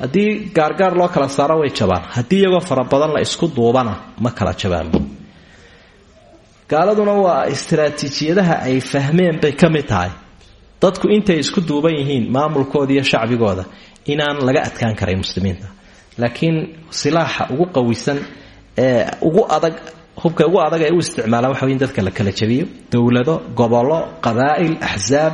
Haddii gaargaar loo kala saaro way jabaan. Haddii iyagoo fara badan la isku duubana ma kala jabaanba gaaladuna waa istaraatiijiyadaha ay fahmeen bay ka mid tahay. Dadku intay isku duuban yihiin maamulkooda iyo shacbigooda inaan laga adkaan karay muslimiinta. Laakiin silaaxa ugu qawisan ee ugu adag hubka ugu adag ay u isticmaalaan waxa wey dadka la kala jabiyo. Dowlado gobollo qabaa'il axsaab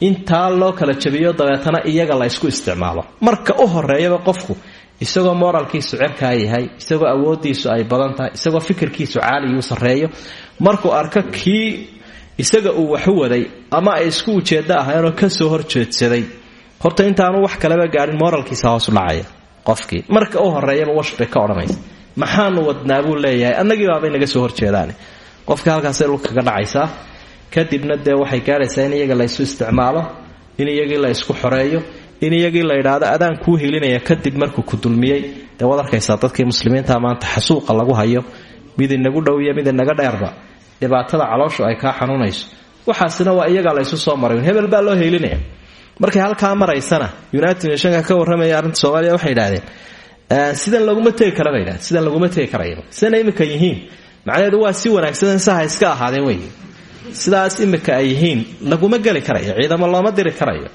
intaa loo kala jabiyo dabeetana iyaga la ysku isticmaalo. Marka u horeeyaba qofku isagoo moralkiisu cerkaa yahay isagoo awoodiisu ay badan tahay isagoo fikirkiisu caaliyuu sarreeyo markuu arko kii isaga uu waxu waday ama ay isku ujeeddo ahaynoo ka soo horjeedsaday horta intaanu wax kaleba gaadhin moralkiisa hoosu dhacaya qofkii. Marka u horeeyaba wash ka odhanaysa maxaanu wadnaa buu leeyahay. Annagii baabay naga soo horjeedaan qofka halkaasay dhulka kaga dhacaysaa kadibna dee waxay gaadhaysaa in iyaga la ysu isticmaalo in iyagii la isku xoreeyo in iyagii la yidhaahdo adaan kuu helinaya. Kadib markuu ku dulmiyey dee dadkii muslimiinta maanta xasuuqa lagu hayo mid inagu dhow iyo mid inaga dheerba. Dhibaatada calooshu ay kaa xanuunayso. Waxaasina waa iyagaa la ysu soo maray hebel baa loo helinaya. Markay halkaa maraysana united nationka ka warramaya arrinta soomaaliya waxay idhahdeen sidan laguma tegi kara bay idhahdeen sidan laguma tegi karaya sidana imika yihiin macnaheedu waa si wanaagsan saha iska ahaadeen wey sidaas imika ay yihiin laguma geli karayo ciidamo looma diri karayo.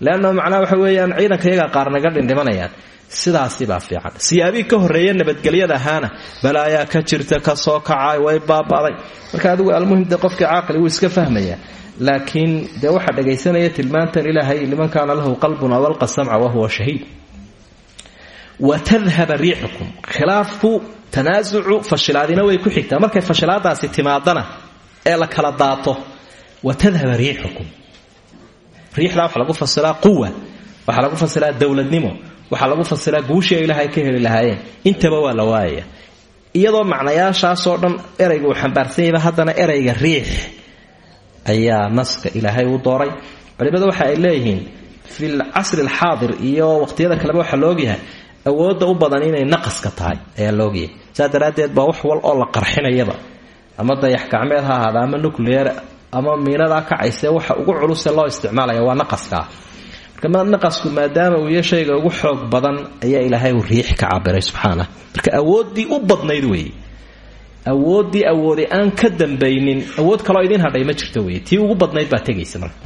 Leanna macnaha waxa weeyaan ciidanka qaar naga dhindhimanayaan. Sidaasi baa fiican. Siyaabihii ka horreeya nabadgelyada ahaana balaayaa ka jirta ka soo kacay way baaba'day. Marka adigu almuhim dee qofkii caaqili wuu iska fahmaya laakiin dee waxaa dhagaysanaya tilmaantan ilaahay liman kaana lahu qalbun aw alqa samca wahuwa shahiid wa tadhaba riixukum khilaafku tanaasucu fashilaadina way ku xigtaa. Markay fashilaadaasi timaadana ee la kala daato wa tadhaba riixukum riixdaa waxaa lagu fasilaa quwa waxaa lagu fasilaa dowladnimo waxaa lagu fasilaa guushii ay ilaahay ka heli la dhan erayga uu xambaarsan yahayba haddana erayga riix ayaa naska ilaahay u dooray. Culimadu waxa ay leeyihiin fi lcasri alxaadir iyo waqtiyada kaleba waxaa laogyahay awoodda u badan inay naqaska tahay ayaa laogyahay saa daraaddeed baa wax wal oo la qarxinayaba ama dayax gacmeed ha ahaada ama nucleer ama miinadaa kacayse waxa ugu culusee loo isticmaalaya waa naqaskaa marka naqasku maadaama uu shayga ugu xoog badan ayaa ilaahay uu riix ka cabiray subxaana. Marka awooddii u badnayd weeye awooddii awoodi aan ka dambaynin awood kaloo idiin hadhay ma jirto wey tii ugu badnayd baa tegaysa marka.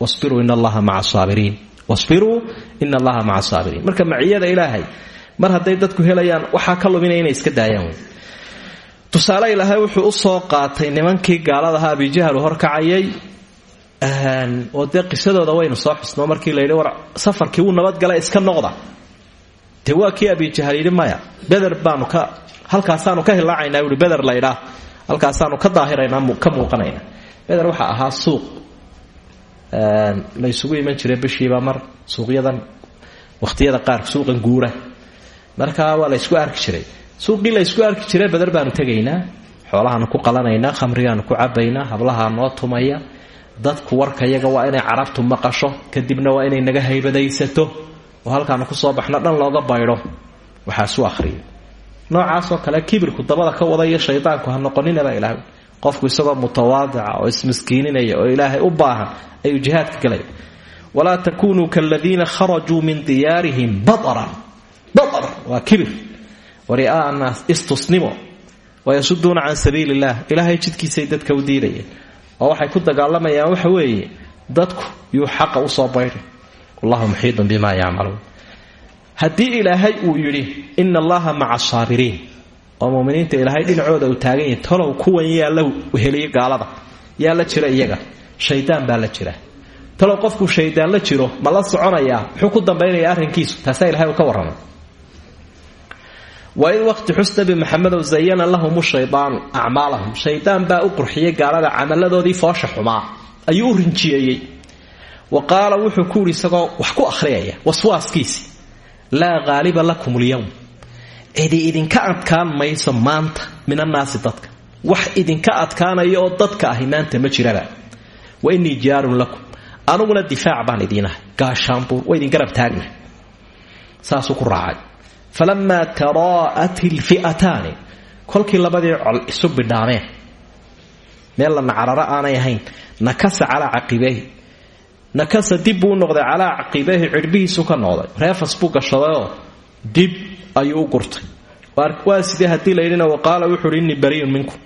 Wasbiruu in allaha maca saabiriin wasbiruu ina allaha maca saabiriin marka maciyada ilaahay mar hadday dadku helayaan waxaa ka luminaya inay iska daayaan tusaale ilaahay wuxuu u soo qaatay nimankii gaaladaha abijahal horkacayay oo dee qisadooda waynu soo xusno markii la war safarkii wuu nabadgala iska noqda. Dee waa kii abijahal maya beder baanu ka halkaasaanu ka hilaacaynaa buui beder laydhaa halkaasaanu ka daahiraynaa ka muuqanaynaa beder waxaa ahaa suuq la ysugu iman jiray bishiiba mar suuqyadan wakhtiyada qaar suuqan guura. Markaa waa la ysku arki jiray. Suuqii la ysku arki jiray beder baanu tegaynaa xoolahaanu ku qalanaynaa khamrigaanu ku cabaynaa hablahaa noo tumaya. Dadku warkayaga waa inay carabtu maqasho kadibna waa inay naga haybadaysato. Oo halkaanu ku soo baxno dhan looga baydho waxaasu ahriya noocaasoo kale kibirku dabada ka wadaiyo shaydaanku ha noqoninaba ilaahay qofku isagoo mutawaadica oo ismiskiininaya oo ilaahay u baahan ayuu jihaadka galaya walaa takunuu kaladiina kharajuu min diyaarihim baran baar waa kibir. Wari'aa annaas istusnimo. Wayasuduuna can sabiili illah ilaahay jidkiisay dadka u diidayeen. Oo waxay ku dagaalamayaan waxa weeye dadku yuu xaqa u soo baydhay wallahu muxiidun bima yacmaluun. Haddii ilaahay uu yidhi ina allaha maca asaabiriin oo muminiinta ilaahay dhinacooda uu taagan yahay talow kuwan yaa la heliyo gaalada yaa la jira iyaga shaydaan baa la jira. Talow qofkuu shaydaan la jiro ma la soconayaa muxuu ku dambaynaya arrinkiisu taasaa ilahay uu ka warramay waid waqti xus nabi maxamedow zayana lahum shaydaanu acmaalahum shaydaan baa u qurxiyey gaalada camaladoodii foosha xumaa ayuu u rinjiyeeyey wa qaala wuxuu ku isagoo wax ku akhriyaya waswaaskiisi laa haaliba lakum lyowm cidi idinka adkaan mayso maanta min annaasi dadka. Wax idinka adkaanaya oo dadka ahi maanta ma jiraba. Wa innii jaarun lakum. Anuguna difaac baan idiinahay gaashaanbuur waa idin garab taagna. Saasuu ku raacay. Falamaa taraa'at ilfi'ataani kolkii labadii col isu bidhaameen. Meel la nacararo aanay ahayn. Nakasa calaa caqibeehi nakasa dib noqday calaa caqibeehi cidhbihiisu ka noqday. Reefas buu gashadayoo dib ayuu u gurtay waa sidee haddii layidhina wa qaala wuxuu uhi innii bariiun minkum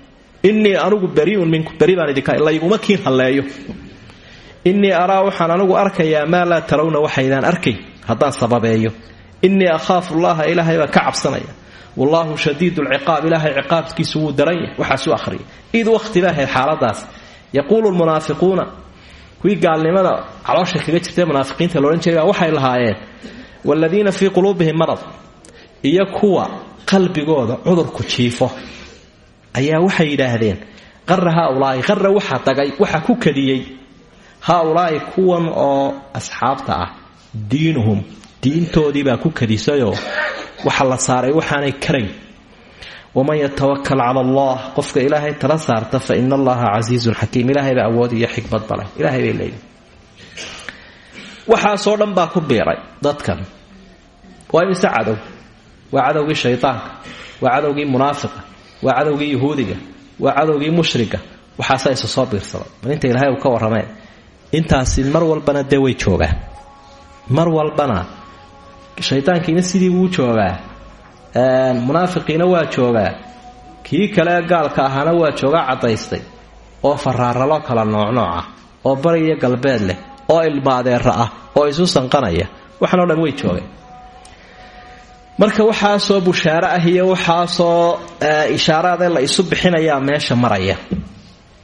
innii anugu bariiun minkum beri baan idinka layguma kiin halleeyo. Innii araa waxaan anugu arkayaa maa laa tarawna waxaydaan arkayn haddaan sababeeyo. Innii akhaafu llaha ilaahay baan ka cabsanaya. Wallaahu shadiidu lciqaab ilaahay ciqaabkiisu wuu daran yahay. Waxaasu ahriyay id wakhti ba ahayd xaaladaas. Yaquulu lmunaafiquuna. Kuwii gaalnimada caloosha kaga jirtae munaafiqiinta loodhan jiray waxay lahaayeen waaladiina fii quluubihim marad iyo kuwa qalbigooda cudurku jiifo. Ayaa waxay yidhaahdeen qara haaulaa'i qara waxa dagay waxa ku kadiyey. Haaulaa'i kuwan oo asxaabta ah diinuhum diintoodiibaa ku kadisayoo waxa la saaray waxaanay karayn. Waman yatawakal cala allah qofka ilaahay tala saarta fa ina allaha casiizun xakiim. Ilahaybaa awood iyo xikmad baleh. Ilahay bay leeyihi waxaasoo dhan baa ku biiray dadkan. Waa imise waa cadowgii shaydaanka waa cadowgii munaafiqa waa cadowgii yuhuudiga waa cadowgii mushriga waxaasa isa soo biirsaday bal inta ilaahay uu ka warrameen intaasi mar walbana dee way joogaan. Mar walbana shaydaankiina sidii buu joogaa. Munaafiqiina waa joogaa. Kii kale gaalka ahaana waa joogaa caddaystay oo faraaralo kala noocnooca oo bari galbeed leh oo ilmaadeera ah oo isu sanqanaya. Waxanoo dhan way joogeen marka waxaasoo bushaare ah iyo waxaasoo ishaaraade la isu bixinayaa meesha maraya.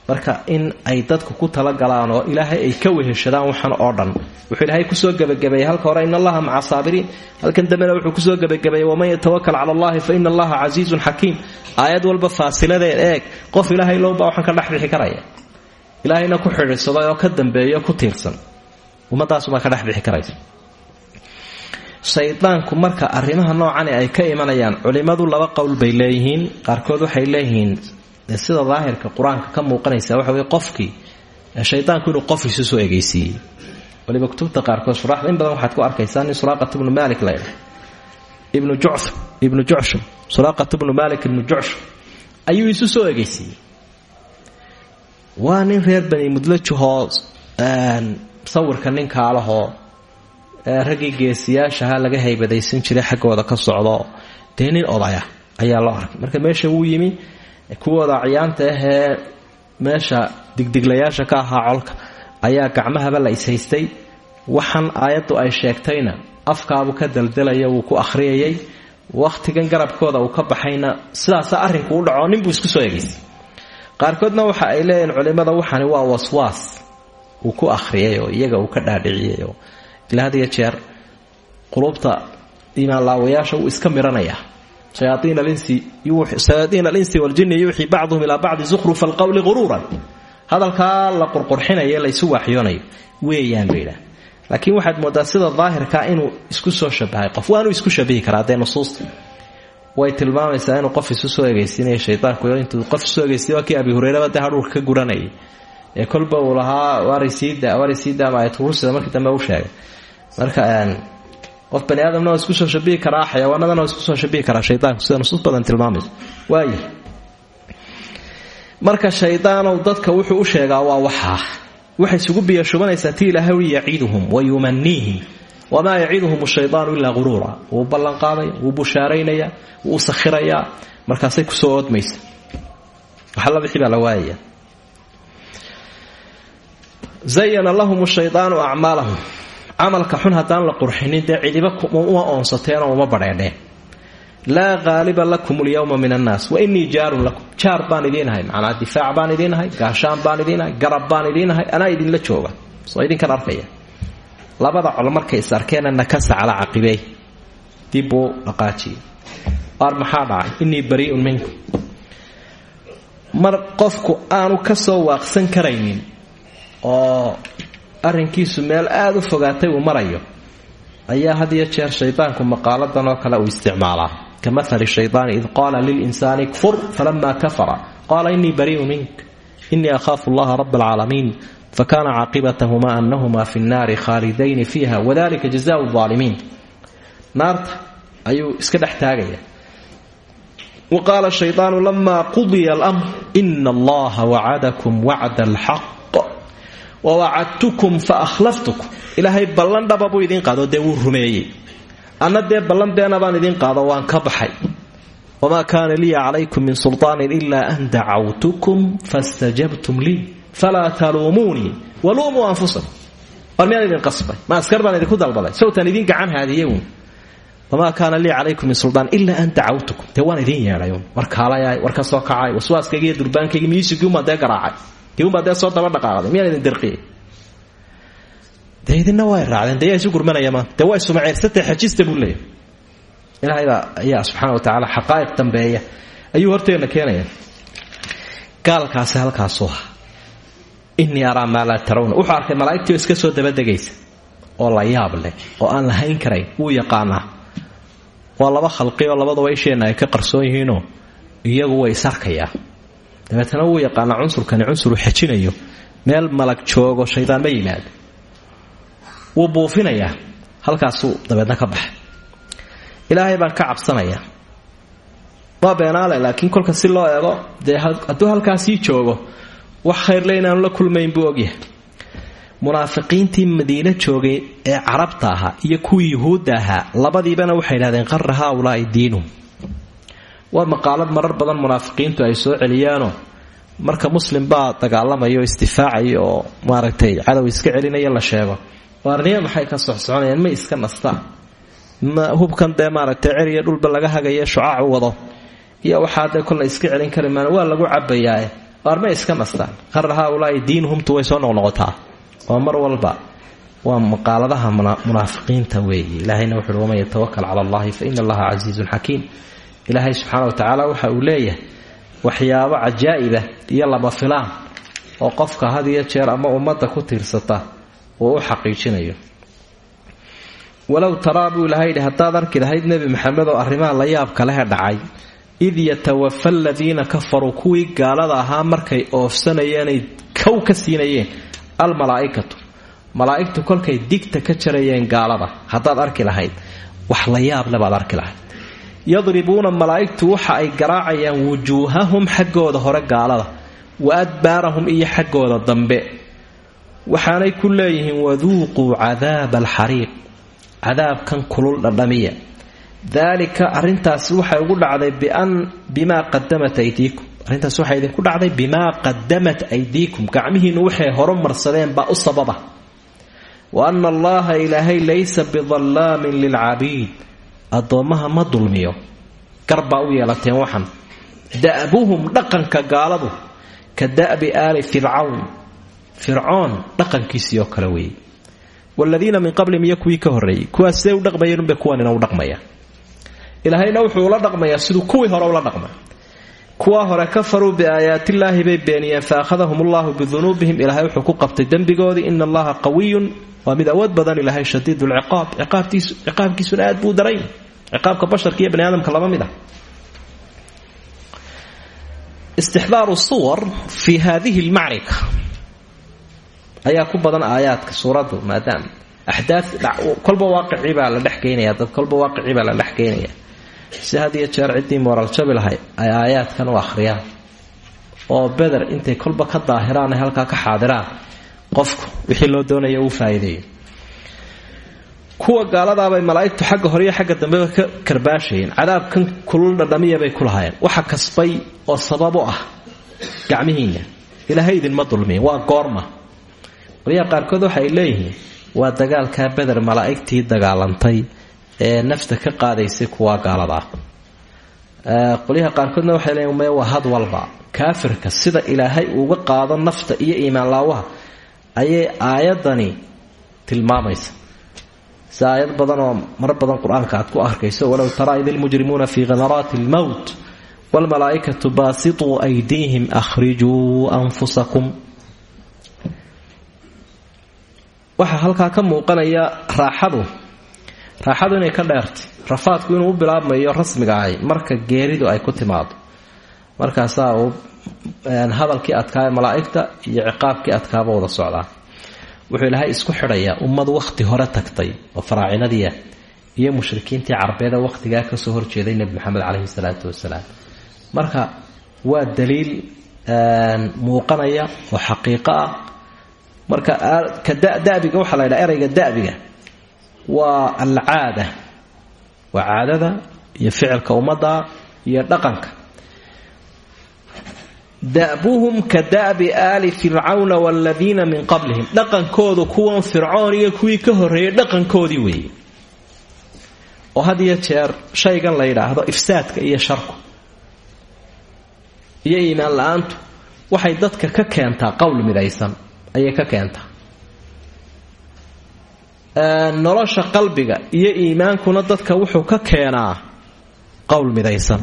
Marka in ay dadku ku talagalaan oo ilaahay ay ka weheshadaan waxan oo dhan. Wuxuu ilaahay ku soo gebagabeeyey halka hore in allaha maca saabiriin. Halkan dambena wuxuu ku soo gebagabeeyey waman yatawakal cala allahi fa ina allaha casiizun xakiim. Aayad walba faasiladeed eeg qof ilaahay lowbaa waxaan ka dhex bixi karaya. Ilaahayna ku xidhiidsaday oo ka dambeeyo ku tiirsan. Ummadaasumaa ka dhex bixi karaysa shaydaanku marka arrimaha noocani ay ka imanayaan culimmadu laba qowl bay leeyihiin qaarkood waxay leeyihiin sida daahirka qur'aanka ka muuqanaysa waxa wey qofkii shaydaanku inuu qof soo egeysiiyey waliba kutubta qaarkood shuraaxda in badan waxaad ku arkaysaa nin suraaqat ibnu malik laydha ibnu jucf ibnu jucshum suraaqat ibnu jucshum ayuu isu soo egeysiiyey waa nin reer bani mudlajahoo sawirka ninkaalahoo raggii geesiyaashaha laga haybadaysan jiray xaggooda ka socdo. Dee nin odaya ayaa loo arkay. Marka meesha wuu yimi kuwooda ciyaanta ahee meesha digdiglayaasha ka ahaa colka ayaa gacmahaba la ishaystay. Waxan aayaddu ay sheegtayna afkaabu ka daldalaya wuu ku akhriyayay. Wakhtigan garabkooda uu ka baxayna sidaasa arrinku u dhaco ninbuu isku soo egaysay qaarkoodna waxa ay leeyihiin culimmada waxani waa waswaas. Uu ku akhriyay oo iyaga uu ka dhaadhiciyay oo ilaa had iyo jeer qulubta imaanlaawayaasha wuu iska miranayaa shayaaiin alinsi waljini yuuxii bacduhum ilaa bacdi zukhrufa alqowli quruuran hadalkaa la qurqurxinayo laysu waaxyoonayo weeyaan bay idhaah laakiin waxaad moodaa sida inuu isku soo shabahay qof waanuu isku shabihi karaa dee nusuusta way tilmaamaysaa inuu qof isu soo egeysiinayo shaydaanku intuu qof isu egeysiy waa abi hureyraba dee hadhuurka ka guranayay. Ee kolba uu lahaa warisiida warisiida ama ayatrursida markii dambe u sheegay marka qof bani aadamna waa isku soo shabihi karaa xayawaanadana waa isku soo shabihi karaa shaydaanku sida nusuus badan tilmaamayso. Waaya marka shaydaanow dadka wuxuu u sheegaa waa waxaa waxay isugu biyashubanaysaa ti ilaahay yaciiduhum wa yumaniihim wamaa yaciiduhum shaydaanu ilaa quruura wuu ballanqaadaya wuu bushaaraynaya wuu sakhirayaa markaasay ku soo oodmaysa. Waxalla wixii baa la waayaya zayana lahum acmaalahum camalka xun haddaan la qurxinin dee cidiba uma oonsateenoo uma badheedheen laa qaaliba lakum lyowma min annaas wa inii jaarun lakum. Jaar baan idiinahay macnaa difaac baan idiinahay gaashaan baan idiinahay garab baan idiinahay anaa idinla jooga. Soo idinkan arkaya. Labada col markay is arkeenna nakasa calaa caqibey dib buu dhaqaajiyey waar maxaa minkum mar qofku aanu ka soo waaqsan karaynin oo arrinkiisu meel aada u fogaatay uu marayo ayaa had iyo jeer shaydaanku maqaaladan oo kale uu isticmaalaa. Ka mahali shaydaani id qaala lilinsaani kfur falama kafara. Qaala inii barii'u mink inii akhaafu allaha raba alcaalamiin fakana caaqibatahuma anahuma fi nnaari khaalidayni fiiha wadalika jazaau aalimiin naarta ayuu iska dhex taagaya. Wa qaala shaydaanu lama qudiya almr ina allaha wacadakum wawacadtukum fa ahlaftukum ilaahay ballan dhaba buu idiin qaado dee wuu rumeeyey anna dee ballan beena baan idiin qaado waan ka baxay wamaa kaana liya calaykum min sulطaanin ila an dacawtukum fastajabtum lii falaa taluumuunii waluumuu anfusakum war miyaan idin qasbay ma askar baan idinku dalbaday sawtaan idin gacan haadiye uun wamaa kaana lii calaykum min suldaan ilaa an dacawtukum dee waan idiin yeedhay uun war kaalayaay war ka soo kacay waswaaskayga iyo durbaankayga miisigii diunbaa dee soo daba dhaqaaqday? Miyaan idin dirqiyey dee way raacdeen dee yaa gurmanaya maanta dee waa isumaceersatee xajista buu ilaahaybaa ayaa subxaana wa tacaala xaqaa'iq dambeeya. Ayuu horteenna keenaya gaalkaasi halkaasuu ha innii araa maa laa tarawna. Wuxuu arkay malaa'igtii iska soo dabadegaysa oo la yaab leh oo aan lahayn karayn wuu yaqaanaa waa laba khalqi oo labadaba isheenna ay ka qarsoon yihiinoo iyagu way isarkayaa dabeetana wuu yaqaanaa cunsurkani cunsuru xejinayo meel malag joogo shaydaan ma yimaado wuu buufinayaa halkaasuu dabeedna ka baxay. Ilaahay baan ka cabsanayaa waa beenaale laakiin kolka si loo eego dee hadduu halkaasii joogo wax khayrle inaanu la kulmayn buu ogyahay munaafiqiintii madiine joogay ee carabta ahaa iyo kuwii yuhuudda ahaa labadiibana waxay idhahdeen qarra haaulaai diinuhum waa maqaalad marar badan munaafiqiintu ay soo celiyaanoo marka muslim baa dagaalamaya oo maaragtay cadow iska celinaya la sheego. Waarniya maxay ka soxsoconayaan ma iska nastaan ma hubkan dee maaragtay ceriya dhulba laga hagaya shucaacu wado. Iyo waxaa dee kolla iska celin kari maan waa lagu cabayaae waar ma iska nastaan qarra haaulaai diinuhumtu way soo noqnoqotaa. Oo mar walba. Waa maqaaladaha munaafiqiinta weeye ilaahayna wuxuuhi waman yatawakal cala allahi fa ina allaha casiizun xakiim ilaahay subxaana wa tacaala waxa uu leeyahay waxyaabo cajaa'iba iyo lama filaan oo qofka had iyo jeer ama ummadda ku tiirsata uu u xaqiijinayo. Walow taraa buu ilahay yidhi haddaad arki lahayd nebi maxamed oo arrimaha la yaabka lehe dhacay id yatawafa aladiina kafaruu kuwii gaalada ahaa markay oofsanayeenay kow ka siinayeen almalaaikatu malaaigtu kolkay digta ka jarayeen gaalada haddaad arki lahayd. Wax la yaable baad arki lahayd yadribuuna malaa'igtu waxa ay garaacayaan wujuuhahum xaggooda hore gaalada wa adbaarahum iyo xaggooda dambe. Waxaanay ku leeyihiin waduuquu cadaaba alxariiq cadaabkan kulul dhadhamiya. Daalika arintaasi waxay ugu dhacday bimaa qadamat aydiikum. Arrintaas waxaa idinku dhacday bimaa qadamat aydiikum. Gacmihiinnu waxay horumarsadeen baa u sababa. Wa anna allaha ilaahay laysa bidallaamin lilcabiid addoommaha ma dulmiyo. Garbaa u yeelateen waxan. Da'buhum dhaqanka gaaladu. Ka da'bi aali fircawn. Fircoon dhaqankiisii oo kale weeye waaladiina min qablihim iyo kuwii ka horreeyey kuwaas siday u dhaqmayeenunbay kuwanina u dhaqmaya. Ilaahayna wuxuu ula dhaqmayaa siduu kuwii hore ula dhaqmay kuwa hore kafaruu biaayaatillaahi bay beeniyeen fa akhadahum allahu bidunuubihim. Ilaahay wuxuu ku qabtay dembigoodii ina allaha qawiyun waa mid awood badan ilaahay shadiid lciqaab ciqaabkiisuna aad buu daray ciqaabka basharka iyo bani aadamka laba mid ah. Suwar fi hadihi lmacrika ayaa ku badan aayaadka suuraddu maadaama axdaa kolba waaqicii baa la dhex dad kolba waaqicii baa la dhex si had jeer ciddii mooral jabi lahay ay aayaadkan u akhriyaan. Oo beder intay kolba ka daahiraan ay halkaa ka xaadiraan qofku wixii loo doonaya uu faa'iideeyo kuwa gaaladaabay malaa'igtu xagga hore iyo xagga dambeba ka karbaashayeen cadaabkan kulul dhadhamiya bay ku waxa kasbay oo sabab u ah gacmihiinna. Ilaahay idinma dulmiyin waa goorma. Waliyaa qaarkood waxay leeyihiin waa dagaalkaa beder malaa'igtii dagaalantay ee nafta ka qaadaysay kuwaa gaalada. Ah qolyaha qaarkoodna waxay leeyiin me waa had walba. Kaafirka sida ilaahay uga qaado nafta iyo iimaan laawaha ayay aayadani tilmaamaysa. Si aayad badan oo mar badan qur'aanka aad ku arkayso walow taraa id ilmujrimuuna fii khamaraati almowt waalmalaa'ikatu baasituu aydiihim akhrijuu anfusakum. Waxaa halkaa ka muuqanaya raaxadu raaxadu inay ka dheertay. Rafaadku inuu u bilaabmayo rasmiga ahay marka geeridu ay ku timaado markaasaa uu hadalkii adkaa malaa'igta iyo ciqaabkii adkaaba wada socdaa wuxuu ilaahay isku xidhayaa ummad wakhti hore tagtay oo faraacinadiia iyo mushrikiintii carbeeda wakhtigaa ka soo horjeeday nebi maxamed caleyhi salaatu wasalaam. Marka waa daliil muuqanaya oo xaqiiqo ah. Marka ka dabiga waxaa la ydhaha erayga dabiga waa alcaada. Waa caadada iyo ficilka ummadda iyo dhaqanka. Dabuhum ka dabi aali fircawna waaladiina min qablihim. Dhaqankoodu kuwan fircoon iyo kuwii ka horreeyay dhaqankoodii weeye. Oo had iyo jeer shaygan la yidhaahdo ifsaadka iyo sharku. Iyo iimaan la'aantu waxay dadka ka keentaa qowl midaysan. Ayay ka keentaa nolosha qalbiga iyo iimaankuna dadka wuxuu ka keenaa qowl midaysan.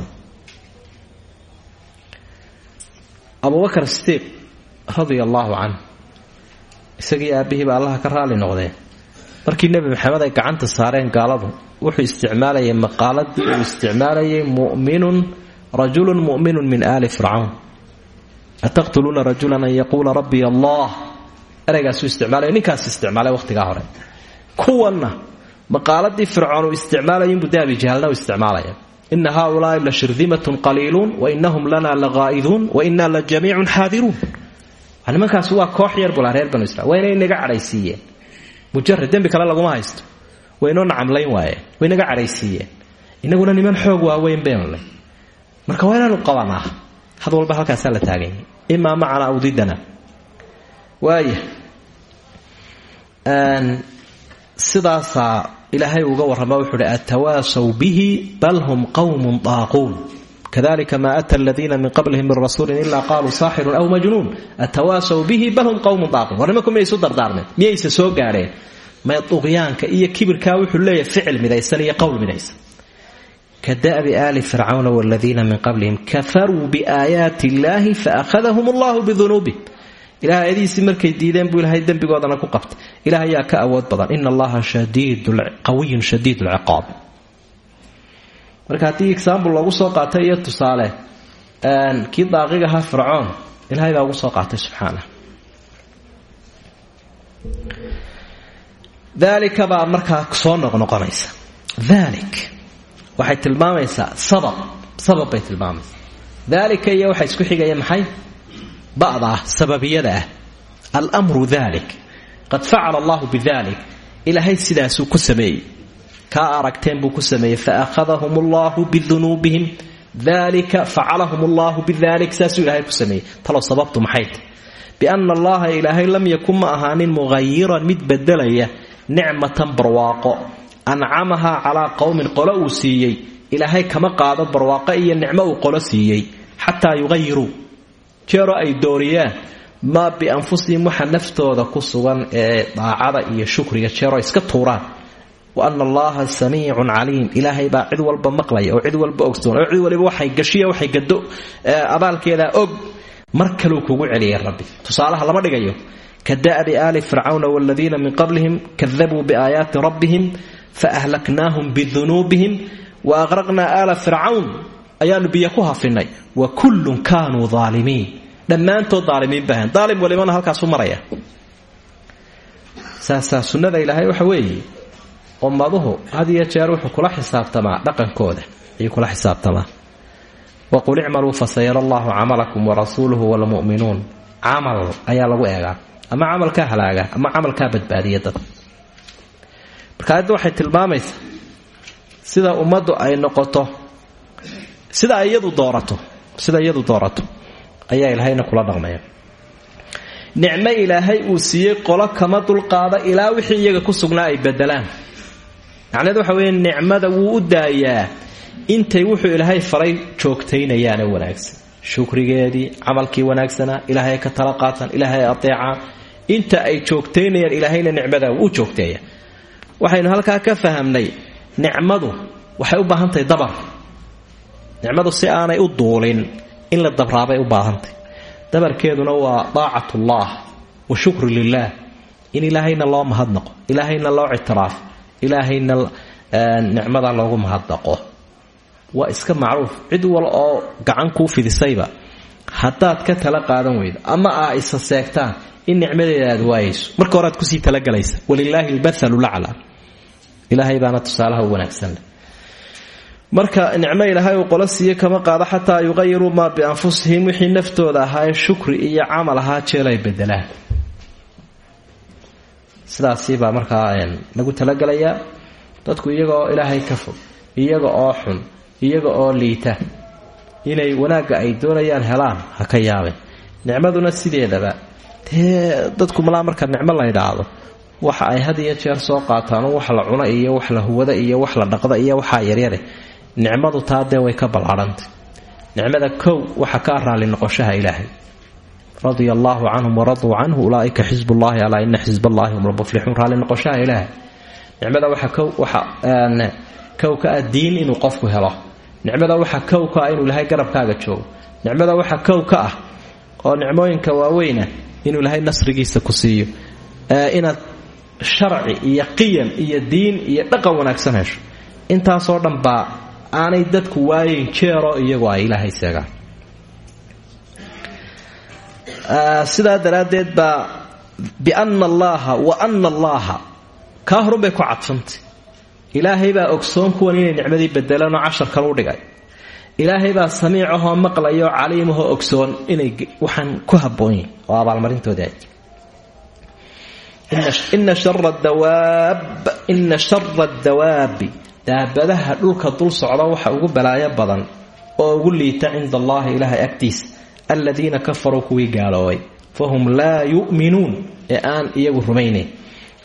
Abubakar sidiiq radia allaahu canh isagii aabbihiiba allaha ka raali noqdeen markii nebi maxamed ay gacanta saareen gaaladu wuxuu isticmaalayay maqaaladii uu isticmaalayay mu'minun rajulun mu'minun min aali fircawn. Ataqtuluuna rajulan an yaquula rabbiy allah. Ereygaasuu isticmaalay ninkaas isticmaalay waqhtigaa hore kuwanna. Maqaaladii fircoon uu isticmaalayinbuu de abijahaalna u isticmaalaya. Ina haulaai la shirdimatun qaliiluun wa inahum lana laqaa'iduun wa inaa la jamiicun xaadiruun nimankaasi waa koox yar bula reer banu israil waa inaga cadhaysiiyeen. Mujarad dembi kale laguma haysto. Waynoo nacamlayn waayeen way inaguna niman xoog waaweyn beenle marka waa qabanaa. Had walba halkaasaa la taaganya imaa macana aw didana waaya sidaasaa ilaahay uga warrama wuxuu uhi atawaasaw bihi bal hum qawmun daaquun kadalika ma ata aladiina min qablihim min rasuulin ilaa qaaluu saaxirun aw majnuun. Atawaasaw bihi bal hum qawmun daaquun war nimanku miyay isu dardaarmeen soo gaadheen may duqyaanka iyo kibirkaa wuxuu leeyahay ficil midaysan iyo qowl midaysan. Kadabi aali fircawna waladiina min qablihim kafaruu biaayaati illaahi faakhadahum allahu bidunuubihim ilahay aayadihiisii markay diideen buu ilahay dembigoodana ku qabtay. Ilaah ayaa ka awood badan. Ina allaha qawiyun shadiid lciqaab marka haddii exaambul loogu soo qaatay iyo tusaale kii daaqiga ahaa fircoon ilahay baa ugu soo qaatay subxaana daalika baa markaa soo noqnoqonaysa dalik waxay tilmaamaysaa sabab sabab bay tilmaamaysaa. Daalika iyo waxa isku xigaya maxay ba'da ah sababiyada ah. Almru dalik qad facala allahu bidalik ilaahay sidaasuu ku sameeyey. Kaa aragteen buu ku sameeyey. Faakhadahum allahu bidunuubihim dalika facalahum allahu bidalik saasuu ilahay ku sameeyey. Talow sababtu maxay? Tahy biana allaha ilaahay lam yakun ma ahaanin muqayiran mid bedelaya nicmatan barwaaqo. Ancamahaa calaa qowmin qolo uu siiyey. Ilaahay kama qaado barwaaqo iyo nicmo uu qolo siiyey. Xataa jeero ay dooriyaan maa bianfusihim waxa naftooda ku sugan ee daacada iyo shukriga jeero iska tuuraan. Wa ana allaha samiicun caliim. Ilaahay baa cid walba maqlaya oo cid walba ogsoon oo cid waliba waxay gashiya waxay gado abaalkeedaa og. Mar kaluu kugu celiyay rabbi. Tusaalaha lama dhigayo. Ka da'bi aali fircawna waladiina min qablihim kadabuu biaayaati rabbihim faahlaknaahum bidunuubihim wa aqraqnaa aala fircawn ayaanu biyo ku hafinay. Wa kullun kaanuu aalimiin dhammaantood aalimiin baahan. Aalim walibana halkaasu maraya. Saasaa sunnada ilaahay waxa weeye. Ummaduhu had iyo jeer wuxuu kula xisaabtamaa dhaqankooda. Ayuu kula xisaabtamaa. Waqul icmaluu fasayara allahu camalakum warasuuluhu walmu'minuun camal ayaa lagu eegaa. Ama camalkaa halaaga ama camalkaa badbaadiya dad. Marka ayadda waxay tilmaamaysaa sida ummaddu ay noqoto sida iyadu doorato sida iyadu doorato ayaa ilaahayna kula dhaqmaya. Nicmo ilaahay uu siiyey qolo kama dulqaada ilaa wixii iyaga ku sugnaa ay bedelaan macneed waxa weeye nicmada wuu u daayaa intay wuxuu ilaahay faray joogtaynayaane wanaagsan. Shukrigeedii camalkii wanaagsanaa ilaahay ka tala qaatan ilaahay adeecaan inta ay joogtaynayaan ilaahayna nicmada wuu joogteeya waxaynu halkaa ka fahamnay nicmadu waxay u baahan tahay dabar. Nicmadu si aanay u duulin in la dabraabay u baahantay. Dabarkeeduna waa daacatullah wa shukru lilaah in ilaahayna loo mahadnaqo ilaahayna loo ictiraafo ilaahayna nicmada loogu mahadnaqo. Waa iska macruuf cid wal oo gacan kuu fidisayba. Haddaad ka tala qaadan weydo ama aa isa seegtaan in nicmadeeda aad waayayso marka hore aad ku sii talagalaysa walilaahi lmathalu lacla. Ilaahay baana tusaalaha u wanaagsanle marka nicmo ilaahay uu qolo siiye kama qaado xataa yuqayiruu maa bianfusihim wixii naftooda ahaa shukri iyo camal ahaa jeel ay bedelaan sidaasibaa markaa lagu talagelayaa dadku iyaga oo ilaahay ka fog iyaga oo xun iyaga oo liita inay wanaagga ay doonayaan helaan ha ka yaabeen nicmaduna sideedaba dee dadku malaa marka nicmo la ydhaahdo waxa ay had iyo jeer soo qaataan wax la cuno iyo wax la huwada iyo wax la dhaqda iyo waxaa yaryare nicmadu taa dee way ka ballaadhantay nicmada kow waxa ka raali noqoshaha ilaahay. Radia allaahu canhum waraduu canhu ulaaika xisbullahi alaa ina xisballahi hum lmuflixuun raali noqoshaha ilaahay. Nicmada waxa kow waxa kow ka ah diin inuu qofku helo. Nicmada waxa kow ka ah inuu ilaahay garabkaaga joogo. Nicmada waxa kow ka ah oo nicmooyinka waaweyna inuu ilaahay nasrigiisa ku siiyo. Inaad sharci iyo qiyam iyo diin iyo dhaqan wanaagsan hesho. Intaasoo dhan aanay dadku waayeyn jeeroo iyagoo ay ilaahay seegaan. Sidaa daraaddeed baa biana allaha wa ana allaha kaa horunbay ku cadfantay ilaahay baa ogsoon kuwan inay nicmadii bedelanoo casharkan u dhigay. Ilaahay baa samiicahoo maqlayoo caliimahoo ogsoon inay waxaan ku habboonyihin oo abaalmarintoodii ay ina shara dawaab daabadaha dhulka dul socda waxa ugu balaayo badan oo ugu liita cinda allahi ilaahay agtiisa aladiina kafaruu kuwii gaaloobay. Fahum laa yu'minuun ee aan iyagu rumaynayn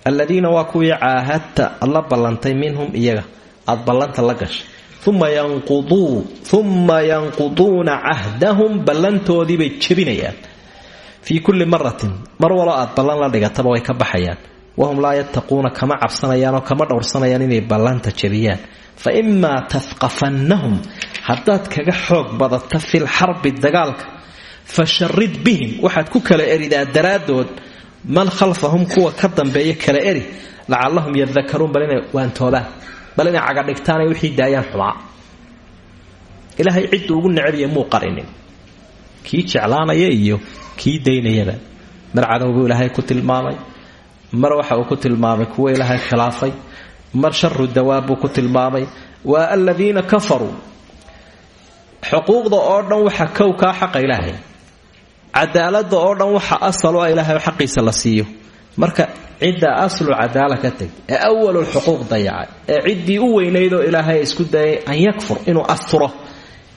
aladiina waa kuwii caahadta ad la ballantay minhum iyaga. Aad ballanta la gashay. Uma yanquduuna cahdahum ballantoodiibay jebinayaan. Fii kulli maratin mar waloo aad ballan la dhigataba way ka baxayaan wahum laa yattaquuna kama cabsanayaan oo kama dhowrsanayaan inay ballanta jebiyaan fa imaa tafqafannahum haddaad kaga xoog badata fil xarbi dagaalka fasharid bihim waxaad ku kala eridaa daraaddood man khalfahum kuwa ka dambeeya kala eri lacallahum yadakaruun bal inay waantoobaan bal inay cagadhigtaanay wixii daayaan xumaa ilaahay cidduu ugu necbiya muu qarinin kii jeclaanaya iyo kii daynayaba mar cadow buu ilaahay ku tilmaamay mar waxa uu ku tilmaamay kuwa ilaahay khilaafay. Mar sharu dawaab buu ku tilmaamay. Waa aladiina kafaruu xuquuqda oo dhan waxa kowkaa xaqa ilaahay. Cadaalada oo dhan waxa asalo a ilaahay xaqiisa la siiyo. Marka cidda aslu cadaala ka teg ee ee ciddii u weynaydoo ilaahay isku dayay an yakfur inuu asturo.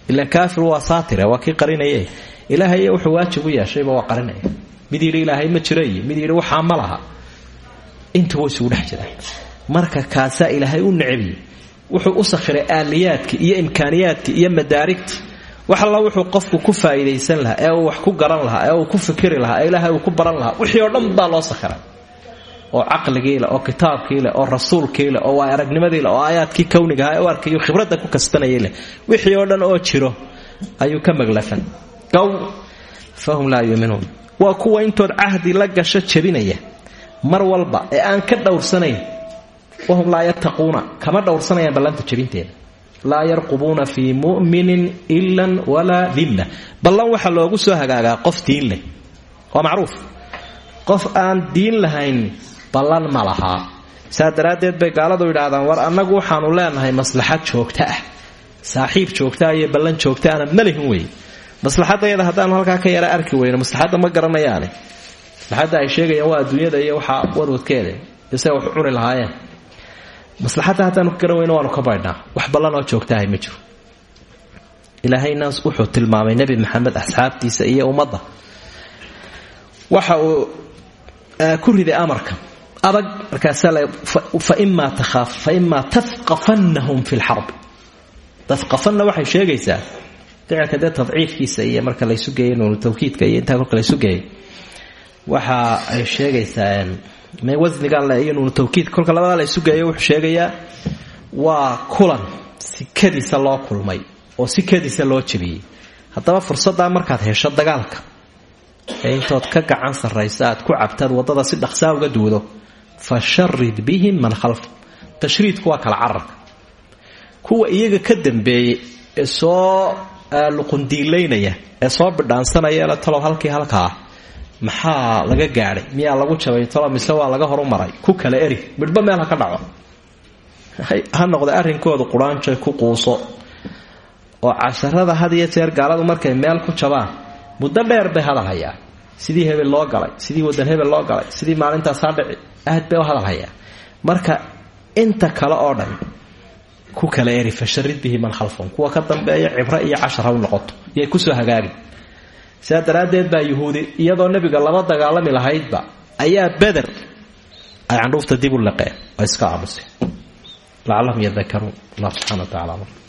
Ilan kaafir waa saatire waa kii qarinaye ilaahay wuxuu waajib u yeeshayba waa qarinaya mid ilaahay ma iyo mid yidhi waxaa ma intuba isugu dhex jiraan marka kaasaa ilaahay u necbiye wuxuu u sakhiray aaliyaadka iyo imkaaniyaadka iyo madaarigta. Wax alla wuxuu qofku ku faa'iidaysan lahaa ee uu wax ku garan lahaa ee uu ku fikiri lahaa ee ilaahay uu ku baran lahaa wixii dhan baa loo sakhiray. Oo caqligii leh oo kitaabkii leh oo rasuulkii leh oo waay aragnimadii leh oo aayaadkii kownigaha ee u arkayo khibradda ku kasbanayay leh wixii oo dhan oo jiro ayuu ka maglafan gow fahum laa yuuminuun waa kuwa intood cahdi la gasho jebinaya mar walba ee aan ka dhowrsanayn wahum laa yattaquuna kama dhowrsanayaan ballanta jebinteeda. Laa yarqubuuna fii mu'minin ilan walaa dimna ballan waxaa loogu soo hagaagaa qof diin leh. Waa macruuf. Qof aan diin lahayn ballan ma lahaa saa daraaddeed bay gaaladu yidhaahdaan war annagu waxaanu leenahay maslaxad joogta ah. Saaxiib joogtaa iyo ballan joogtaana ma lihin wey maslaxadayada haddaanu halkaa ka yara arki weyno maslaxadda ma garanayaane maslaxadda ay sheegayaan waa adduunyada iyo waxaa wadwadkeeda isaga wax cuni lahaayeen. Maslaxadda haddaanu garan weyno waanu ka baydhnaa. Wax ballanoo joogtaahay ma jiro. Ilaahayna wuxuu tilmaamay nebi maxamed asxaabtiisa iyo ummadda. Waxa uu ku riday amarka. Adag markaasaa faimaa tahaaf faimaa tafqafannahum fi lxarbi tafqafanna waxay sheegaysaa ficilka dee tadciifkiisa iyo marka laysu geeyo nuunu tawkiidka iyo intaa kolka laysu geeyo waxa ay sheegaysaa me wasnigan le iyo nuunu tawkiid kolka labadaa laysu geeyo wuxuu sheegayaa waa kulan sikadiisa loo kulmay oo sikadiisa loo jebiyey haddaba fursaddaa markaad hesho dagaalka ee intood ka gacan sarraysa aad ku cabtaad waddada si dhaqsaa uga duudo fa sharid bihim man khalfa tashriidku waa kala cararka. Kuwa iyaga ka dambeeyey ee soo luqundiilaynaya ee soo bidhaansanaya la talow halkii halkaa maxaa laga gaadhay? Miyaa lagu jabay? Talo mise waa laga horumaray? Ku kala eri. Midhba meel ka dhaco. Ha noqda arrinkooda quraanjay ku quuso. Oo casharada had iyo jeer gaaladu markay meel ku jabaan muddo dheer bay hadal hayaan. Sidii hebel loo galay sidii wadan hebel loo galay sidii maalintaasaa dhici aad bay u hadal hayaan. Marka inta kale oo dhan ku kala eri fasharid bihi man khalfahum kuwa ka dambeeya cibro iyo cashar ha u noqoto. Yay ku soo sidaa daraaddeed baa yuhuudi iyadoo nebiga laba dagaalami lahaydba ayaa beder ay candhuufta dib u laqeen oo iska aamuseen. Lacallahum yadakaruun allah subxana wa tacala